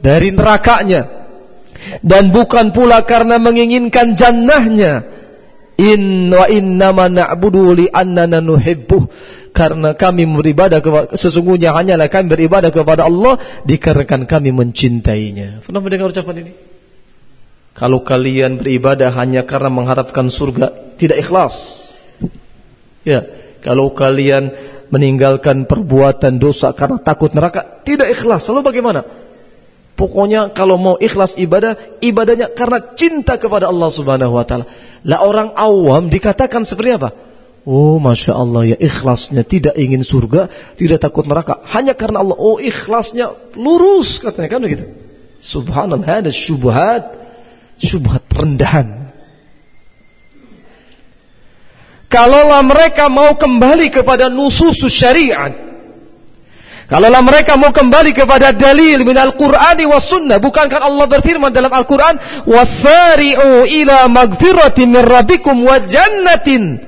dari nerakanya dan bukan pula karena menginginkan jannahnya. In wa innama na'budu li annana nuhibbuh karena kami beribadah kepada sesungguhnya hanyalah kami beribadah kepada Allah dikarenakan kami mencintainya. Pernah mendengar ucapan ini? Kalau kalian beribadah hanya karena mengharapkan surga, tidak ikhlas. Ya, kalau kalian meninggalkan perbuatan dosa karena takut neraka, tidak ikhlas. Lalu bagaimana? Pokoknya kalau mau ikhlas ibadah, ibadahnya karena cinta kepada Allah Subhanahu wa taala. Lah orang awam dikatakan seperti apa? Oh, masya Allah ya ikhlasnya tidak ingin surga, tidak takut neraka, hanya karena Allah. Oh, ikhlasnya lurus katanya kan begitu. Subhanallah, ada syubhat, syubhat rendahan. Kalaulah mereka mau kembali kepada nusus syariat, Kalaulah mereka mau kembali kepada dalil min Al-Qur'ani was sunnah, bukankah Allah berfirman dalam Al-Qur'an, "Wasari'u ila magfiratin rabbikum wa jannatin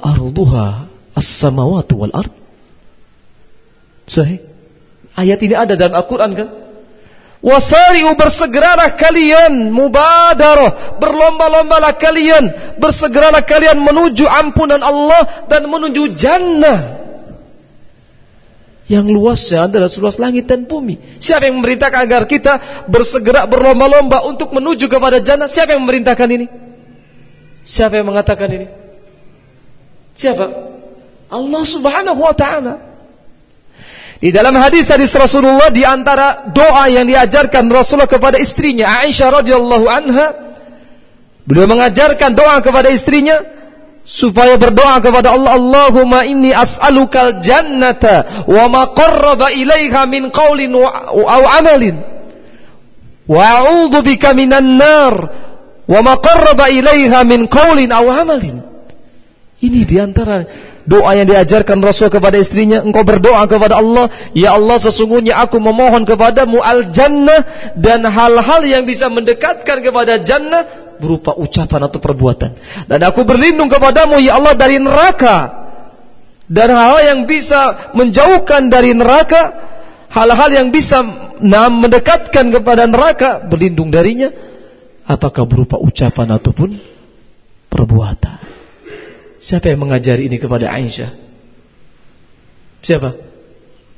arduha as-samawati wal ard." Sahih. Ayat ini ada dalam Al-Qur'an kan? Wasari'u bersegeralah kalian mubadarah berlomba-lombalah kalian bersegeralah kalian menuju ampunan Allah dan menuju jannah yang luasnya adalah seluas langit dan bumi. Siapa yang memerintahkan agar kita bersegera berlomba-lomba untuk menuju kepada jannah? Siapa yang memerintahkan ini? Siapa yang mengatakan ini? Siapa? Allah Subhanahu wa taala. Di dalam hadis hadis Rasulullah di antara doa yang diajarkan Rasulullah kepada istrinya Aisyah radhiyallahu anha, beliau mengajarkan doa kepada istrinya, supaya berdoa kepada Allah Allahumma inni as'alukal jannata wa ma qarraba ilaiha min qaulin aw amalin. Wa a'udzu bika minan nar wa ma qarraba ilaiha min qaulin aw amalin. Ini di antara doa yang diajarkan Rasul kepada istrinya engkau berdoa kepada Allah ya Allah sesungguhnya aku memohon kepadamu al jannah dan hal-hal yang bisa mendekatkan kepada jannah berupa ucapan atau perbuatan. Dan aku berlindung kepadamu ya Allah dari neraka. Dan hal-hal yang bisa menjauhkan dari neraka, hal-hal yang bisa mendekatkan kepada neraka, berlindung darinya. Apakah berupa ucapan ataupun perbuatan. Siapa yang mengajari ini kepada Aisyah? Siapa?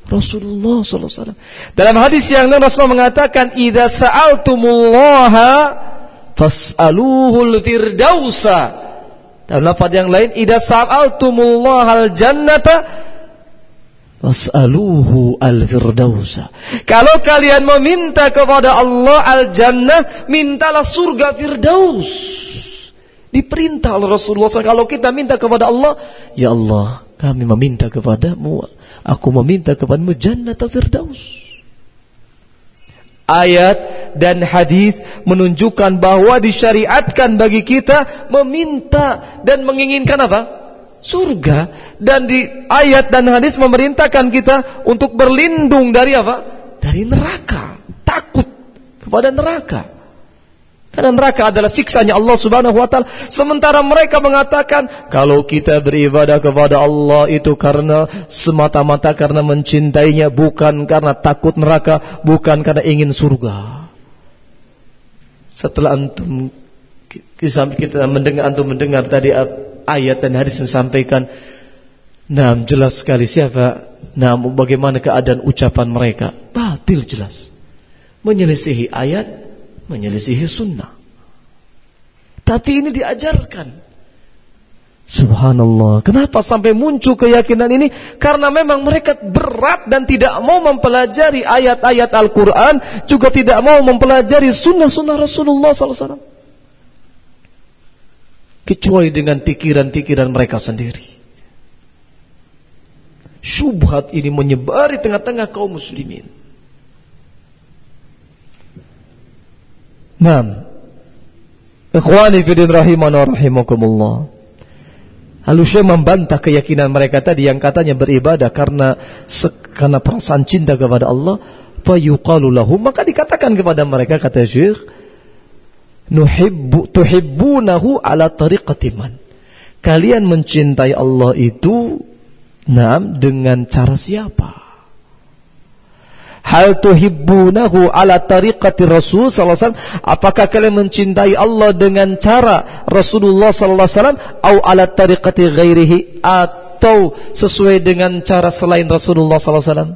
Rasulullah SAW. Dalam hadis yang lain Rasulullah mengatakan, "Idza sa'altumullaha fas'aluhul firdausa. Dalam lafaz yang lain, idza sa'altumullahal jannata fas'aluhu al-firdausa. Kalau kalian meminta kepada Allah al-jannah, mintalah surga firdaus. Diperintah oleh Rasulullah SAW. Kalau kita minta kepada Allah, ya Allah, kami meminta kepadamu, aku meminta kepadamu jannat firdaus. Ayat dan hadis menunjukkan bahwa disyariatkan bagi kita meminta dan menginginkan apa? Surga. Dan di ayat dan hadis memerintahkan kita untuk berlindung dari apa? Dari neraka. Takut kepada neraka. Karena neraka adalah siksanya Allah Subhanahu wa taala. Sementara mereka mengatakan kalau kita beribadah kepada Allah itu karena semata-mata karena mencintainya bukan karena takut neraka, bukan karena ingin surga. Setelah antum kita mendengar antum mendengar tadi ayat dan hadis yang disampaikan Nah, jelas sekali siapa Nah, bagaimana keadaan ucapan mereka Batil jelas Menyelisihi ayat menyelisihi sunnah. Tapi ini diajarkan. Subhanallah. Kenapa sampai muncul keyakinan ini? Karena memang mereka berat dan tidak mau mempelajari ayat-ayat Al-Quran. Juga tidak mau mempelajari sunnah-sunnah Rasulullah SAW. Kecuali dengan pikiran-pikiran mereka sendiri. Syubhat ini menyebar di tengah-tengah kaum muslimin. Naam. Ikhwani fidin rahimana rahimakumullah. Syekh membantah keyakinan mereka tadi yang katanya beribadah karena karena perasaan cinta kepada Allah, fayuqalu lahum maka dikatakan kepada mereka kata Syekh, nuhibbu tuhibbunahu ala tariqati man. Kalian mencintai Allah itu nam dengan cara siapa? Hal tuhibbunahu ala tariqati Rasul sallallahu alaihi wasallam? Apakah kalian mencintai Allah dengan cara Rasulullah sallallahu alaihi wasallam atau ala tariqati ghairihi atau sesuai dengan cara selain Rasulullah sallallahu alaihi wasallam?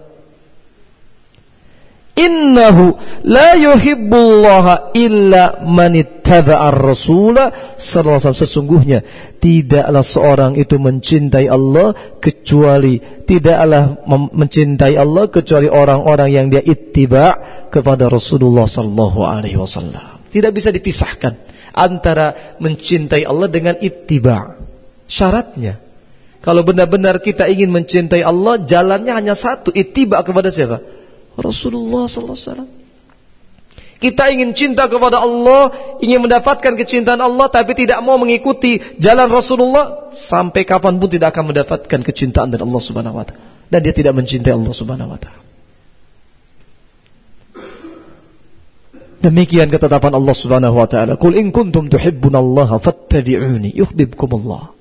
Innahu la yuhibbullaha illa man ittaba'a ar-rasula sallallahu alaihi Sesungguhnya tidaklah seorang itu mencintai Allah kecuali tidaklah mencintai Allah kecuali orang-orang yang dia ittiba kepada Rasulullah sallallahu alaihi wasallam. Tidak bisa dipisahkan antara mencintai Allah dengan ittiba. Syaratnya kalau benar-benar kita ingin mencintai Allah, jalannya hanya satu, ittiba kepada siapa? Rasulullah sallallahu alaihi wasallam. Kita ingin cinta kepada Allah, ingin mendapatkan kecintaan Allah, tapi tidak mau mengikuti jalan Rasulullah, sampai kapan pun tidak akan mendapatkan kecintaan dari Allah Subhanahu Wa Taala. Dan dia tidak mencintai Allah Subhanahu Wa Taala. Demikian ketetapan Allah Subhanahu Wa Taala. Kul in kuntum tuhibbunallaha fattabi'uni yuhibbukum Allah.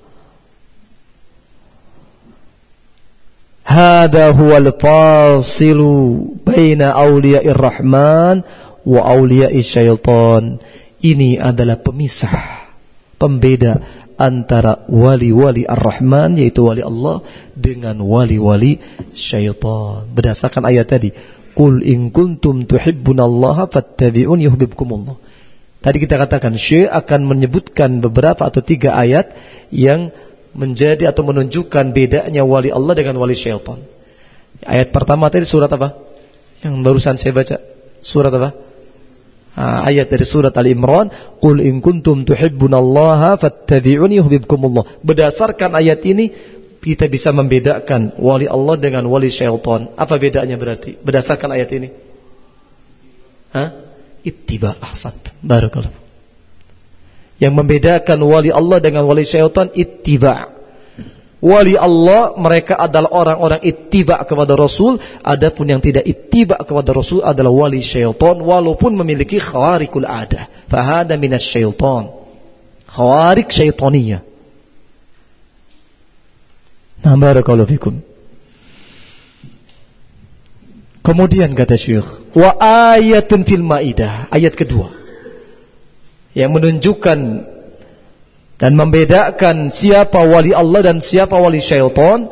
Hada huwal fasilu baina awliya'ir rahman wa awliya'i syaitan. Ini adalah pemisah, pembeda antara wali-wali ar-Rahman yaitu wali Allah dengan wali-wali syaitan. Berdasarkan ayat tadi, Qul in kuntum tuhibbunallaha fattabi'un yuhibbukumullah. Tadi kita katakan Syekh akan menyebutkan beberapa atau tiga ayat yang menjadi atau menunjukkan bedanya wali Allah dengan wali syaitan. Ayat pertama tadi surat apa? Yang barusan saya baca. Surat apa? Ha, ayat dari surat Al-Imran, "Qul in kuntum tuhibbunallaha fattabi'uni yuhibbukumullah." Berdasarkan ayat ini kita bisa membedakan wali Allah dengan wali syaitan. Apa bedanya berarti? Berdasarkan ayat ini. Hah? Ittiba ahsan. Barakallahu. Yang membedakan wali Allah dengan wali syaitan ittiba. Wali Allah mereka adalah orang-orang ittiba kepada Rasul, adapun yang tidak ittiba kepada Rasul adalah wali syaitan walaupun memiliki khawarikul ada. Fahada minas syaitan. Khawarik syaitaniyah. Nah, barakallahu fikum. Kemudian kata Syekh, wa ayatun fil maidah, ayat kedua yang menunjukkan dan membedakan siapa wali Allah dan siapa wali syaitan.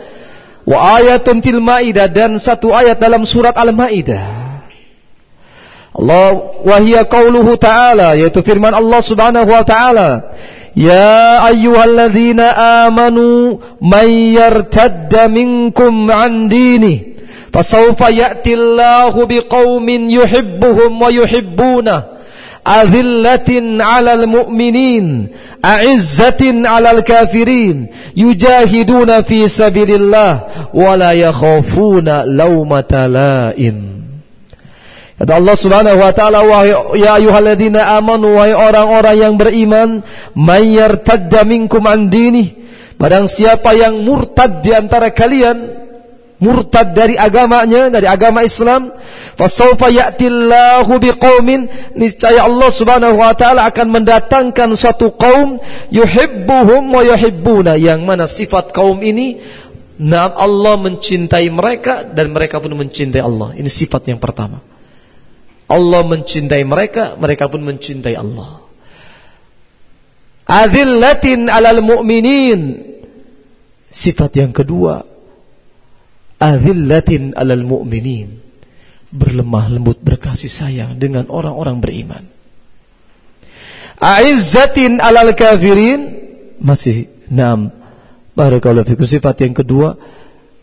Wa ayatun fil maidah dan satu ayat dalam surat al-maidah. Allah wahia qauluhu ta'ala yaitu firman Allah Subhanahu wa ta'ala. Ya ayyuhalladzina amanu man yartadda minkum an dini. Fasawfa ya'ti Allahu biqaumin yuhibbuhum wa yuhibbunah azillatin 'alal mu'minin a'izzatin 'alal kafirin yujahiduna fi sabilillah wa yakhafuna laumata laim Kata Allah Subhanahu wa taala ya ayyuhalladzina amanu wahai orang-orang yang beriman may yartadda minkum an dini. Siapa yang murtad di antara kalian murtad dari agamanya dari agama Islam fasawfa ya'tillahu biqaumin niscaya Allah Subhanahu wa taala akan mendatangkan suatu kaum yuhibbuhum wa yuhibbuna yang mana sifat kaum ini Nah Allah mencintai mereka dan mereka pun mencintai Allah. Ini sifat yang pertama. Allah mencintai mereka, mereka pun mencintai Allah. Azillatin alal mu'minin. Sifat yang kedua, azillatin alal mu'minin. Berlemah lembut berkasih sayang dengan orang-orang beriman. Aizzatin alal kafirin. Masih enam. Barakallahu fikum. Sifat yang kedua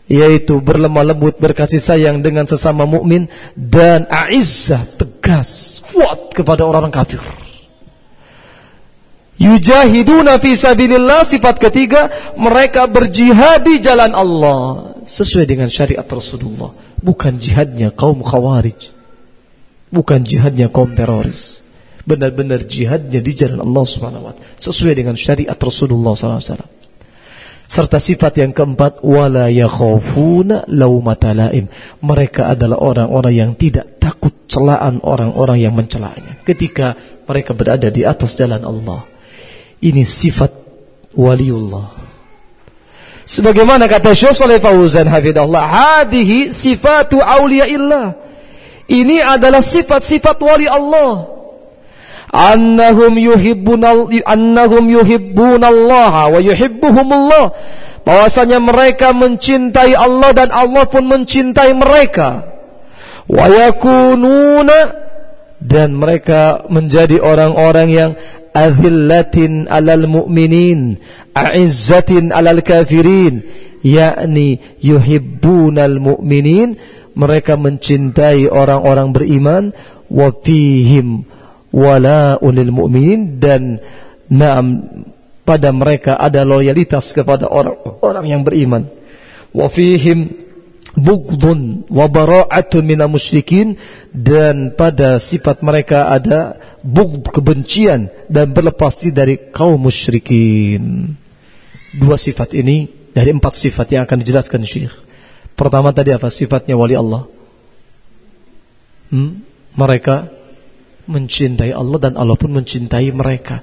yaitu berlemah lembut berkasih sayang dengan sesama mukmin dan aizzah tegas kuat kepada orang-orang kafir. Yujahiduna fi sabilillah. Sifat ketiga mereka berjihad di jalan Allah sesuai dengan syariat Rasulullah. Bukan jihadnya kaum khawarij. Bukan jihadnya kaum teroris. Benar-benar jihadnya di jalan Allah Subhanahu wa taala. Sesuai dengan syariat Rasulullah sallallahu alaihi wasallam. Serta sifat yang keempat wala yakhafuna laumata laim mereka adalah orang-orang yang tidak takut celaan orang-orang yang mencelanya. Ketika mereka berada di atas jalan Allah. Ini sifat waliullah. Sebagaimana kata Syekh Saleh Fauzan hafizahullah, hadhihi sifatu auliyaillah. Ini adalah sifat-sifat wali Allah. Annahum yuhibbuna annahum yuhibbunallaha wa yuhibbuhumullah. Bahwasanya mereka mencintai Allah dan Allah pun mencintai mereka. Wa yakununa dan mereka menjadi orang-orang yang azillatin alal mu'minin a'izzatin alal kafirin yakni yuhibbunal mu'minin. Mereka mencintai orang-orang beriman wa fihim wala'ul mu'minin. Dan na'am pada mereka ada loyalitas kepada orang-orang yang beriman. Wa fihim bugdun wa bara'atun minal musyrikin dan pada sifat mereka ada bugd kebencian dan berlepas dari kaum musyrikin. Dua sifat ini dari empat sifat yang akan dijelaskan Syekh. Pertama tadi apa sifatnya wali Allah? Hmm? Mereka mencintai Allah dan Allah pun mencintai mereka.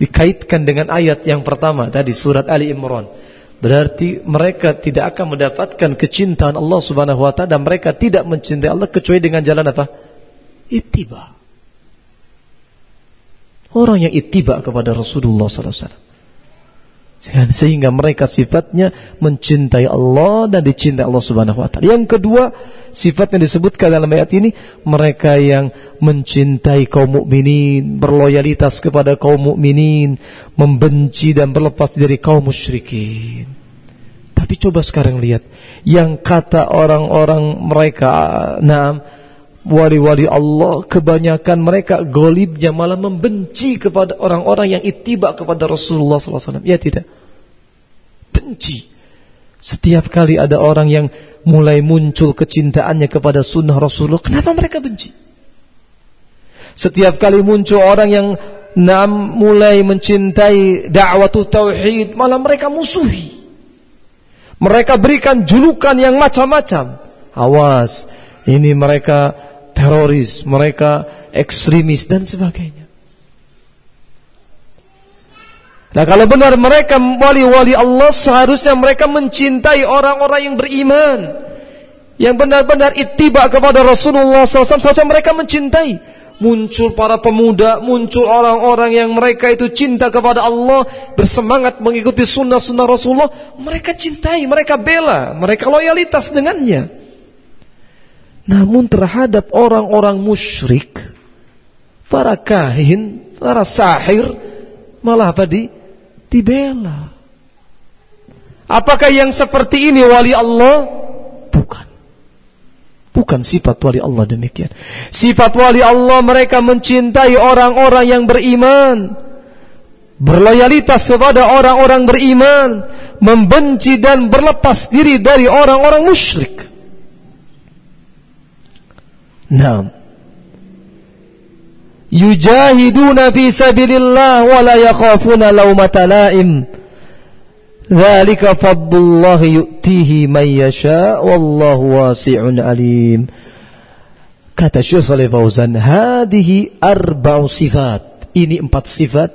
Dikaitkan dengan ayat yang pertama tadi surat Ali Imran Berarti mereka tidak akan mendapatkan kecintaan Allah Subhanahu wa taala dan mereka tidak mencintai Allah kecuali dengan jalan apa? Ittiba. Orang yang ittiba kepada Rasulullah sallallahu alaihi wasallam. Sehingga mereka sifatnya mencintai Allah dan dicintai Allah Subhanahu wa taala. Yang kedua, sifat yang disebutkan dalam ayat ini mereka yang mencintai kaum mukminin, berloyalitas kepada kaum mukminin, membenci dan berlepas dari kaum musyrikin. Tapi coba sekarang lihat yang kata orang-orang mereka, nah wali-wali Allah kebanyakan mereka golibnya malah membenci kepada orang-orang yang ittiba kepada Rasulullah SAW. Ya tidak. Benci. Setiap kali ada orang yang mulai muncul kecintaannya kepada sunnah Rasulullah, kenapa mereka benci? Setiap kali muncul orang yang nam mulai mencintai dakwah tauhid, malah mereka musuhi. Mereka berikan julukan yang macam-macam. Awas, ini mereka teroris, mereka ekstremis dan sebagainya. Nah kalau benar mereka wali-wali Allah seharusnya mereka mencintai orang-orang yang beriman. Yang benar-benar ittiba kepada Rasulullah SAW seharusnya mereka mencintai. Muncul para pemuda, muncul orang-orang yang mereka itu cinta kepada Allah, bersemangat mengikuti sunnah-sunnah Rasulullah. Mereka cintai, mereka bela, mereka loyalitas dengannya. Namun terhadap orang-orang musyrik, para kahin, para sahir, malah apa di dibela. Apakah yang seperti ini wali Allah? Bukan. Bukan sifat wali Allah demikian. Sifat wali Allah mereka mencintai orang-orang yang beriman. Berloyalitas kepada orang-orang beriman. Membenci dan berlepas diri dari orang-orang musyrik. Nah. Yujahiduna fi sabilillah wa la yakhafuna lawmata laim. Dzalika fadlullah yu'tihi man yasha wallahu wasi'un alim. Kata Syekh Saleh Fauzan, hadhihi arba'u sifat. Ini empat sifat.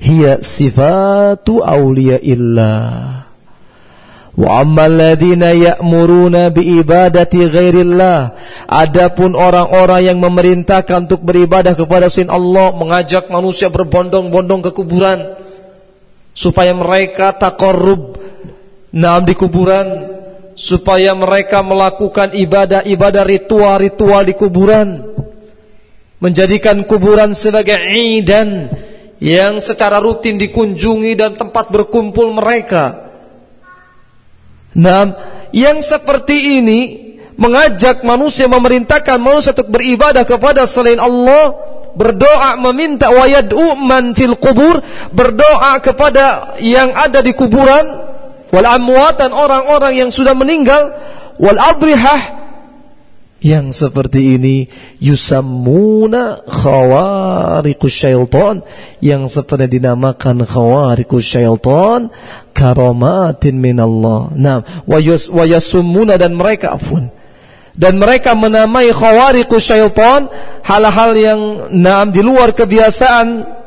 Hiya sifatu awliyaillah. Wa ladzina ya'muruna bi ibadati ghairillah. Adapun orang-orang yang memerintahkan untuk beribadah kepada selain Allah, mengajak manusia berbondong-bondong ke kuburan supaya mereka takorub naam di kuburan supaya mereka melakukan ibadah-ibadah ritual-ritual di kuburan menjadikan kuburan sebagai idan yang secara rutin dikunjungi dan tempat berkumpul mereka nah yang seperti ini mengajak manusia memerintahkan manusia untuk beribadah kepada selain Allah berdoa meminta wa yad'u man fil kubur berdoa kepada yang ada di kuburan wal amwat dan orang-orang yang sudah meninggal wal adrihah yang seperti ini yusammuna khawariqus syaitan. Yang seperti dinamakan khawariqus syaitan karamatin minallah. Nah, wa yasummuna dan mereka afun dan mereka menamai khawariqus syaitan hal-hal yang naam di luar kebiasaan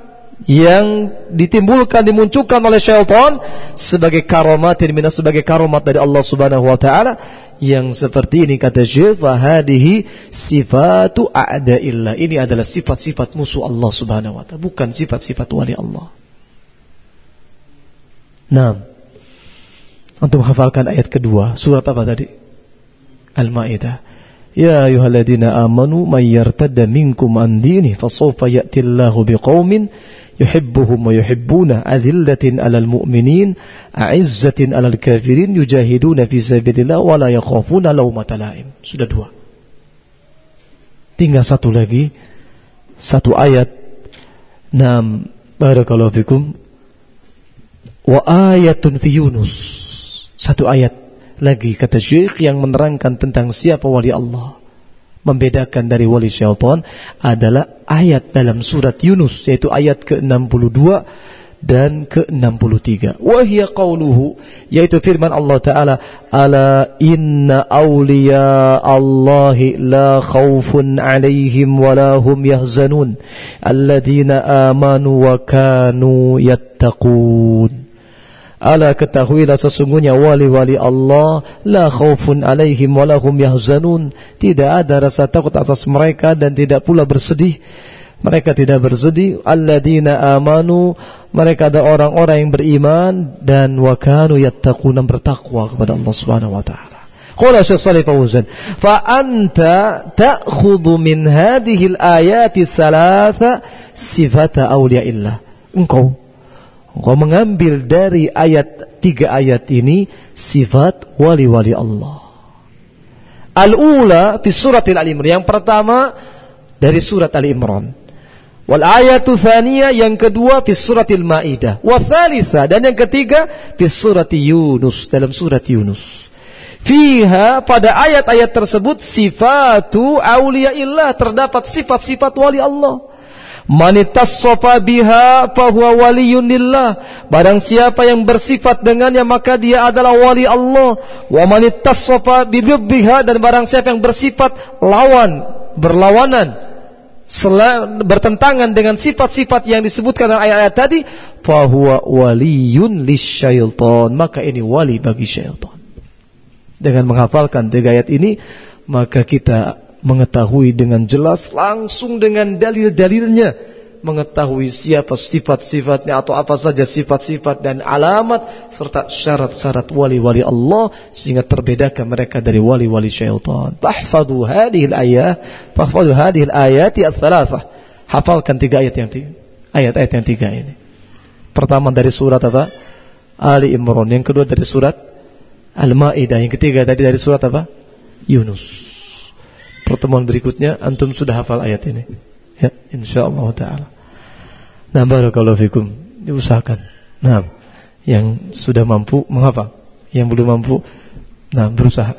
yang ditimbulkan dimunculkan oleh syaitan sebagai karomat ini sebagai karomat dari Allah Subhanahu wa taala. Yang seperti ini kata Syekh hadhihi sifatu a'da'illah ini adalah sifat-sifat musuh Allah Subhanahu wa taala bukan sifat-sifat wali Allah. Nah untuk menghafalkan ayat kedua. Surat apa tadi? Al-Maidah. Ya ayyuhalladzina amanu may yartadda minkum an dinihi fasawfa ya'ti Allahu biqaumin yuhibbuhum wa yuhibbuna adillatin 'alal mu'minin a'izzatin 'alal kafirin yujahiduna fi sabilillah wa la yakhafuna lawmata la'im. Sudah dua. Tinggal satu lagi. Satu ayat. Nam barakallahu fikum. Wa ayatun fi Yunus. Satu ayat lagi kata Syekh yang menerangkan tentang siapa wali Allah membedakan dari wali syaitan adalah ayat dalam surat Yunus yaitu ayat ke-62 dan ke-63. Wahia qauluhu yaitu firman Allah taala ala inna awliya Allahi la khaufun alaihim wa la hum yahzanun alladhina amanu wa kanu yattaqun. Ala ketahuilah sesungguhnya wali-wali Allah la khaufun alaihim wa lahum yahzanun. Tidak ada rasa takut atas mereka dan tidak pula bersedih. Mereka tidak bersedih. Alladzina amanu. Mereka ada orang-orang yang beriman dan wa kanu yattaquna bertakwa kepada Allah Subhanahu wa taala. Qala Syekh Shalih Fauzan, "Fa anta ta'khudhu min hadhihi al-ayati thalatha sifata awliyaillah." Engkau Engkau mengambil dari ayat tiga ayat ini sifat wali-wali Allah. Al-ula di surat Al-Imran. Yang pertama dari surat Al-Imran. Wal ayatu thaniyah yang kedua di surat Al-Maidah. Wa thalitha dan yang ketiga di surat Yunus dalam surat Yunus. Fiha pada ayat-ayat tersebut sifatu illah terdapat sifat-sifat wali Allah. Manitassafa biha fahuwa waliyun lillah. Barang siapa yang bersifat dengannya maka dia adalah wali Allah. Wa manitassafa bidubbiha dan barang siapa yang bersifat lawan, berlawanan, bertentangan dengan sifat-sifat yang disebutkan dalam ayat-ayat tadi, fahuwa waliyun lisyaitan. Maka ini wali bagi syaitan. Dengan menghafalkan tiga ayat ini, maka kita mengetahui dengan jelas langsung dengan dalil-dalilnya mengetahui siapa sifat-sifatnya atau apa saja sifat-sifat dan alamat serta syarat-syarat wali-wali Allah sehingga terbedakan mereka dari wali-wali syaitan. Tahfadhu hadhihi al-ayat, tahfadhu hadhihi al-ayati ats-tsalatsah. Hafalkan tiga ayat yang tiga. Ayat-ayat yang tiga ini. Pertama dari surat apa? Ali Imran. Yang kedua dari surat Al-Maidah. Yang ketiga tadi dari surat apa? Yunus. Pertemuan berikutnya antum sudah hafal ayat ini. Ya, insyaallah taala. Nah, barakallahu fikum. Diusahakan. Nah, yang sudah mampu menghafal, yang belum mampu nah berusaha.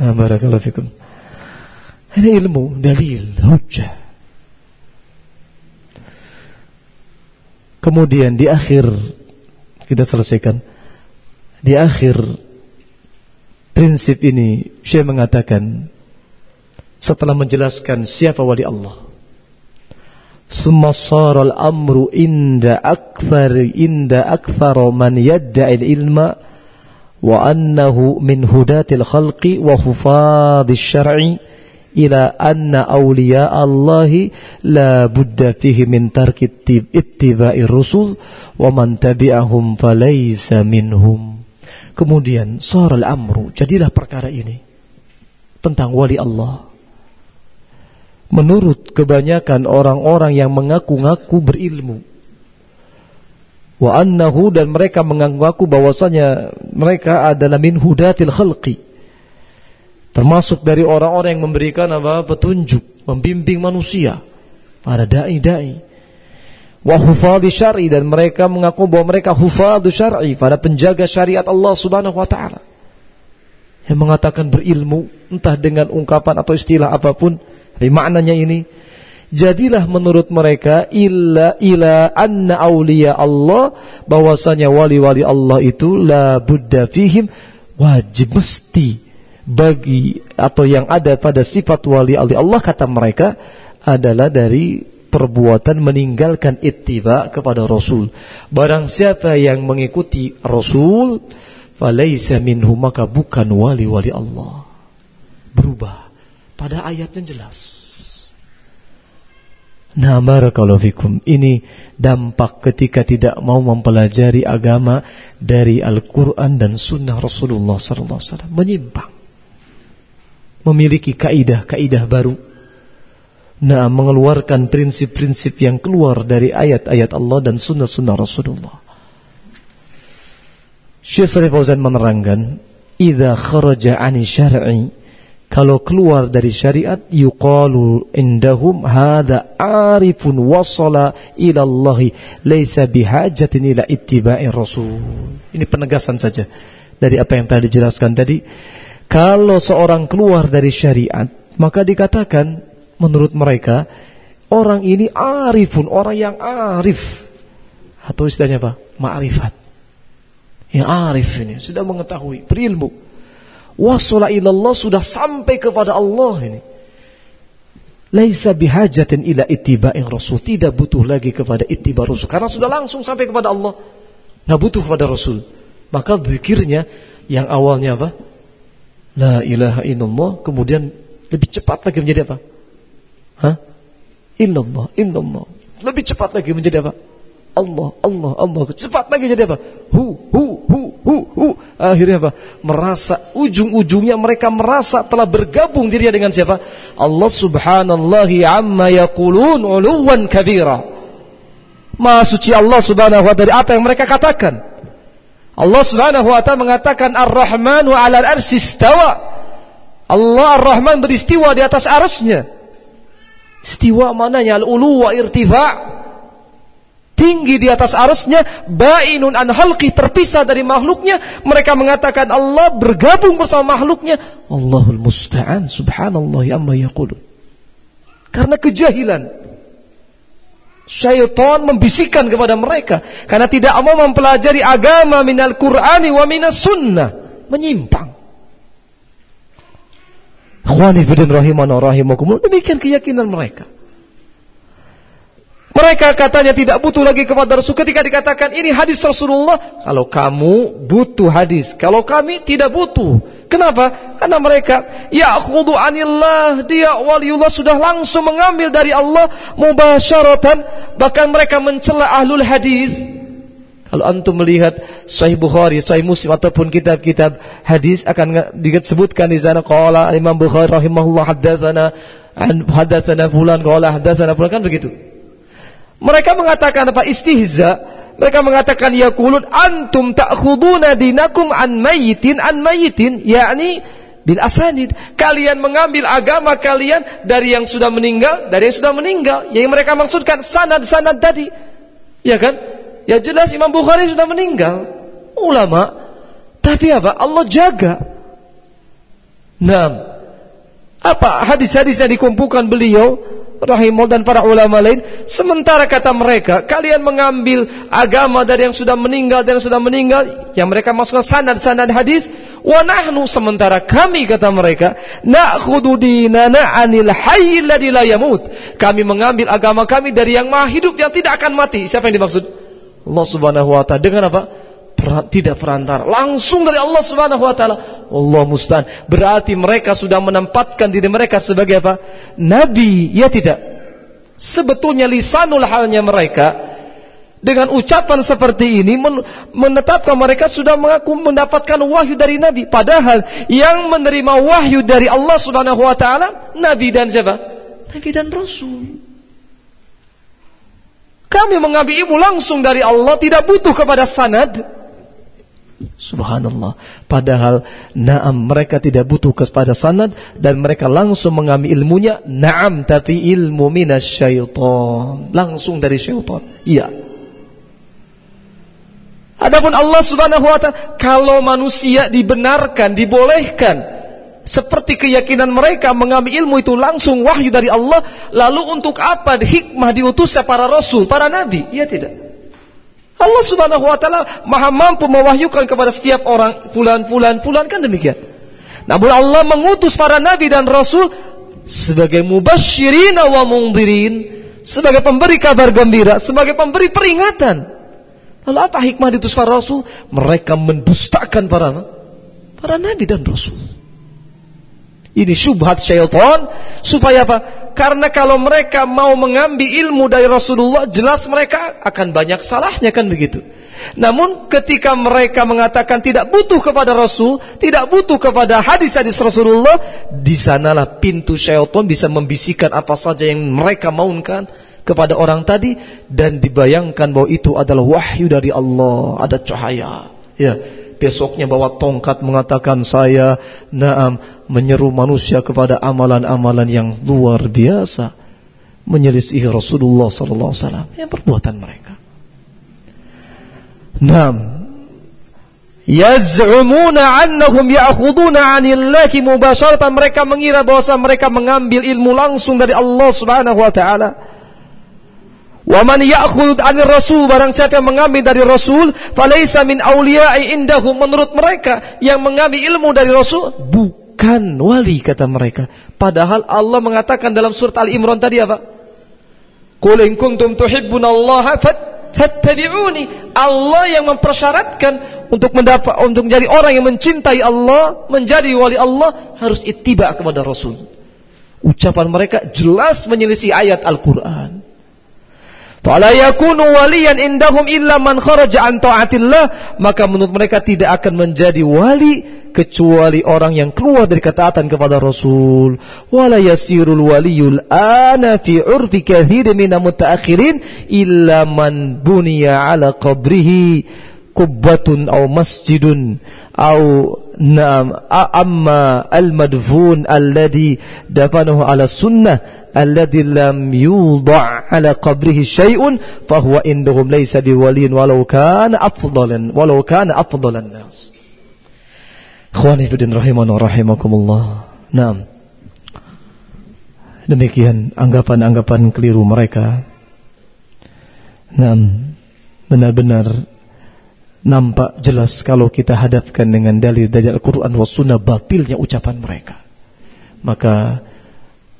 Nah, barakallahu fikum. Ini ilmu, dalil, hujjah. Kemudian di akhir kita selesaikan. Di akhir prinsip ini Syekh mengatakan setelah menjelaskan siapa wali Allah. Summa sara al-amru inda akthar inda akthar man yadda'i ilma wa annahu min hudatil khalqi wa hufadhish syar'i ila anna awliya Allah la budda fihi min tarki ittiba'i rusul wa man. Kemudian al amru, jadilah perkara ini tentang wali Allah menurut kebanyakan orang-orang yang mengaku-ngaku berilmu. Wa annahu dan mereka mengaku-ngaku bahwasanya mereka adalah min hudatil khalqi. Termasuk dari orang-orang yang memberikan apa? petunjuk, membimbing manusia para dai-dai. Wa hufadhi syar'i dan mereka mengaku bahwa mereka hufadhu syar'i, para penjaga syariat Allah Subhanahu wa taala. Yang mengatakan berilmu entah dengan ungkapan atau istilah apa pun tapi maknanya ini jadilah menurut mereka illa ila anna auliya Allah bahwasanya wali-wali Allah itu la buddha fihim wajib mesti bagi atau yang ada pada sifat wali Allah kata mereka adalah dari perbuatan meninggalkan ittiba kepada Rasul. Barang siapa yang mengikuti Rasul, falaisa minhu maka bukan wali-wali Allah. Berubah. Pada ayatnya jelas. Nah, barakallahu fikum. Ini dampak ketika tidak mau mempelajari agama dari Al-Quran dan Sunnah Rasulullah SAW. Menyimpang. Memiliki kaidah-kaidah baru. Nah, mengeluarkan prinsip-prinsip yang keluar dari ayat-ayat Allah dan Sunnah-Sunnah Rasulullah. Syekh Salih Fauzan menerangkan, "Idza kharaja 'ani syar'i" kalau keluar dari syariat yuqalu indahum hadza arifun wasala ila Allah laisa bihajatin ila ittiba'i rasul. Ini penegasan saja dari apa yang tadi dijelaskan tadi. Kalau seorang keluar dari syariat maka dikatakan menurut mereka orang ini arifun orang yang arif. Atau istilahnya apa? Ma'rifat. Yang arif ini sudah mengetahui berilmu wasala ilallah sudah sampai kepada Allah ini. Laisa bihajatin ila ittiba'in rasul. Tidak butuh lagi kepada ittiba rasul. Karena sudah langsung sampai kepada Allah. Nggak butuh kepada rasul. Maka zikirnya yang awalnya apa? La ilaha illallah. Kemudian lebih cepat lagi menjadi apa? Hah? Illallah, illallah. Lebih cepat lagi menjadi apa? Allah, Allah, Allah. Cepat lagi jadi apa? Hu, hu, hu, hu, hu. Akhirnya apa? Merasa ujung-ujungnya mereka merasa telah bergabung dirinya dengan siapa? Allah subhanallahi amma yaqulun uluwan kabira. Maha suci Allah subhanahu wa ta'ala apa yang mereka katakan. Allah subhanahu wa ta'ala mengatakan Ar-Rahman wa ala arsi istawa. Allah Ar-Rahman beristiwa di atas arasnya. Istiwa mananya al-ulu wa irtifa' tinggi di atas arusnya, bainun an halqi terpisah dari makhluknya. Mereka mengatakan Allah bergabung bersama makhluknya. Allahul musta'an subhanallah amma yaqulun. Karena kejahilan. Syaitan membisikkan kepada mereka karena tidak mau mempelajari agama minal Qur'ani wa minas sunnah, menyimpang. Khwanif demikian keyakinan mereka. Mereka katanya tidak butuh lagi kepada Rasul ketika dikatakan ini hadis Rasulullah. Kalau kamu butuh hadis, kalau kami tidak butuh. Kenapa? Karena mereka ya khudu anillah, dia waliullah sudah langsung mengambil dari Allah mubasyaratan, bahkan mereka mencela ahlul hadis. Kalau antum melihat Sahih Bukhari, Sahih Muslim ataupun kitab-kitab hadis akan disebutkan di sana qala Imam Bukhari rahimahullah haddatsana an haddatsana fulan qala haddatsana fulan kan begitu. Mereka mengatakan apa? Istihza. Mereka mengatakan yaqulun antum ta'khuduna dinakum an mayyitin an mayyitin, yakni bil asanid. Kalian mengambil agama kalian dari yang sudah meninggal, dari yang sudah meninggal. Yang mereka maksudkan sanad-sanad tadi. Ya kan? Ya jelas Imam Bukhari sudah meninggal. Ulama. Tapi apa? Allah jaga. Nah, apa hadis-hadis yang dikumpulkan beliau rahimah dan para ulama lain? Sementara kata mereka kalian mengambil agama dari yang sudah meninggal dan yang sudah meninggal yang mereka maksudkan sanad-sanad hadis wa nahnu sementara kami kata mereka na'khudhu dinana 'anil hayy la yamut. Kami mengambil agama kami dari yang maha hidup yang tidak akan mati. Siapa yang dimaksud? Allah Subhanahu wa taala. Dengan apa tidak perantara. Langsung dari Allah Subhanahu wa taala. Allah musta'an. Berarti mereka sudah menempatkan diri mereka sebagai apa? Nabi. Ya tidak? Sebetulnya lisanul halnya mereka dengan ucapan seperti ini menetapkan mereka sudah mengaku mendapatkan wahyu dari nabi. Padahal yang menerima wahyu dari Allah Subhanahu wa taala nabi dan siapa? Nabi dan rasul. Kami mengambil ilmu langsung dari Allah tidak butuh kepada sanad Subhanallah. Padahal naam mereka tidak butuh kepada sanad dan mereka langsung mengambil ilmunya. Naam tapi ilmu minas syaitan. Langsung dari syaitan. Iya. Adapun Allah Subhanahu wa taala kalau manusia dibenarkan, dibolehkan seperti keyakinan mereka mengambil ilmu itu langsung wahyu dari Allah, lalu untuk apa hikmah diutusnya para rasul, para nabi? Iya tidak. Allah Subhanahu wa taala Maha mampu mewahyukan kepada setiap orang fulan fulan fulan kan demikian. Namun Allah mengutus para nabi dan rasul sebagai mubasyirin wa mundhirin, sebagai pemberi kabar gembira, sebagai pemberi peringatan. Lalu apa hikmah diutus para rasul? Mereka mendustakan para para nabi dan rasul. Ini syubhat syaitan supaya apa? Karena kalau mereka mau mengambil ilmu dari Rasulullah, jelas mereka akan banyak salahnya kan begitu. Namun ketika mereka mengatakan tidak butuh kepada Rasul, tidak butuh kepada hadis-hadis Rasulullah, di sanalah pintu syaitan bisa membisikkan apa saja yang mereka maukan kepada orang tadi dan dibayangkan bahwa itu adalah wahyu dari Allah, ada cahaya. Ya, besoknya bawa tongkat mengatakan saya naam menyeru manusia kepada amalan-amalan yang luar biasa. Menyelisihi Rasulullah sallallahu alaihi wasallam yang perbuatan mereka. Naam. Yaz'umuna annahum ya'khuduna 'anillahi mubasharatan. Mereka mengira bahwa mereka mengambil ilmu langsung dari Allah Subhanahu wa taala Wa man ya'khudh 'anil rasul barang siapa yang mengambil dari rasul falaysa min awliya'i indahum menurut mereka yang mengambil ilmu dari rasul bukan wali kata mereka. Padahal Allah mengatakan dalam surat Al Imran tadi apa? Qul in kuntum tuhibbunallaha fattabi'uni. Allah yang mempersyaratkan untuk mendapat untuk menjadi orang yang mencintai Allah, menjadi wali Allah harus ittiba kepada Rasul. Ucapan mereka jelas menyelisih ayat Al-Qur'an. Fala yakunu waliyan indahum illa man kharaja an taatillah, maka menurut mereka tidak akan menjadi wali kecuali orang yang keluar dari ketaatan kepada Rasul. Wala yasirul waliyul ana fi urfi kathir min mutaakhirin illa man buniya ala qabrihi kubbatun au masjidun au nam amma al-madfun alladhi dafanahu ala sunnah alladhi lam yudha' ala qabrihi syai'un fahuwa indahum laysa biwaliyin walau kana afdalan walau kana afdalan nas. Ikhwani fiddin rahimana rahimakumullah. Naam. Demikian anggapan-anggapan keliru mereka. Naam. Benar-benar nampak jelas kalau kita hadapkan dengan dalil dari Al-Quran wa sunnah batilnya ucapan mereka. Maka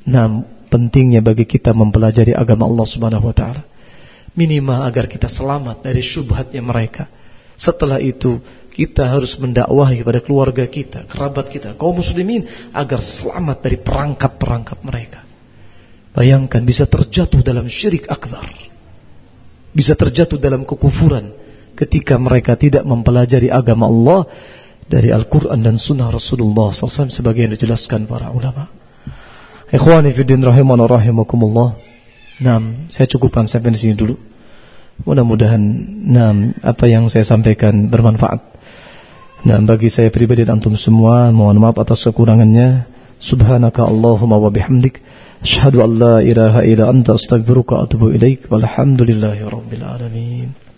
nam, pentingnya bagi kita mempelajari agama Allah Subhanahu wa taala. Minimal agar kita selamat dari syubhatnya mereka. Setelah itu kita harus mendakwahi kepada keluarga kita, kerabat kita, kaum muslimin agar selamat dari perangkap-perangkap mereka. Bayangkan bisa terjatuh dalam syirik akbar. Bisa terjatuh dalam kekufuran ketika mereka tidak mempelajari agama Allah dari Al-Quran dan Sunnah Rasulullah SAW sebagai dijelaskan para ulama. Ikhwani fiddin rahimana rahimakumullah. Nam, saya cukupkan sampai di sini dulu. Mudah-mudahan nam apa yang saya sampaikan bermanfaat. Nah, bagi saya pribadi dan antum semua, mohon maaf atas kekurangannya. Subhanaka Allahumma wa bihamdik. Asyhadu an la ilaha illa anta astaghfiruka wa atubu ilaik. Walhamdulillahi rabbil alamin.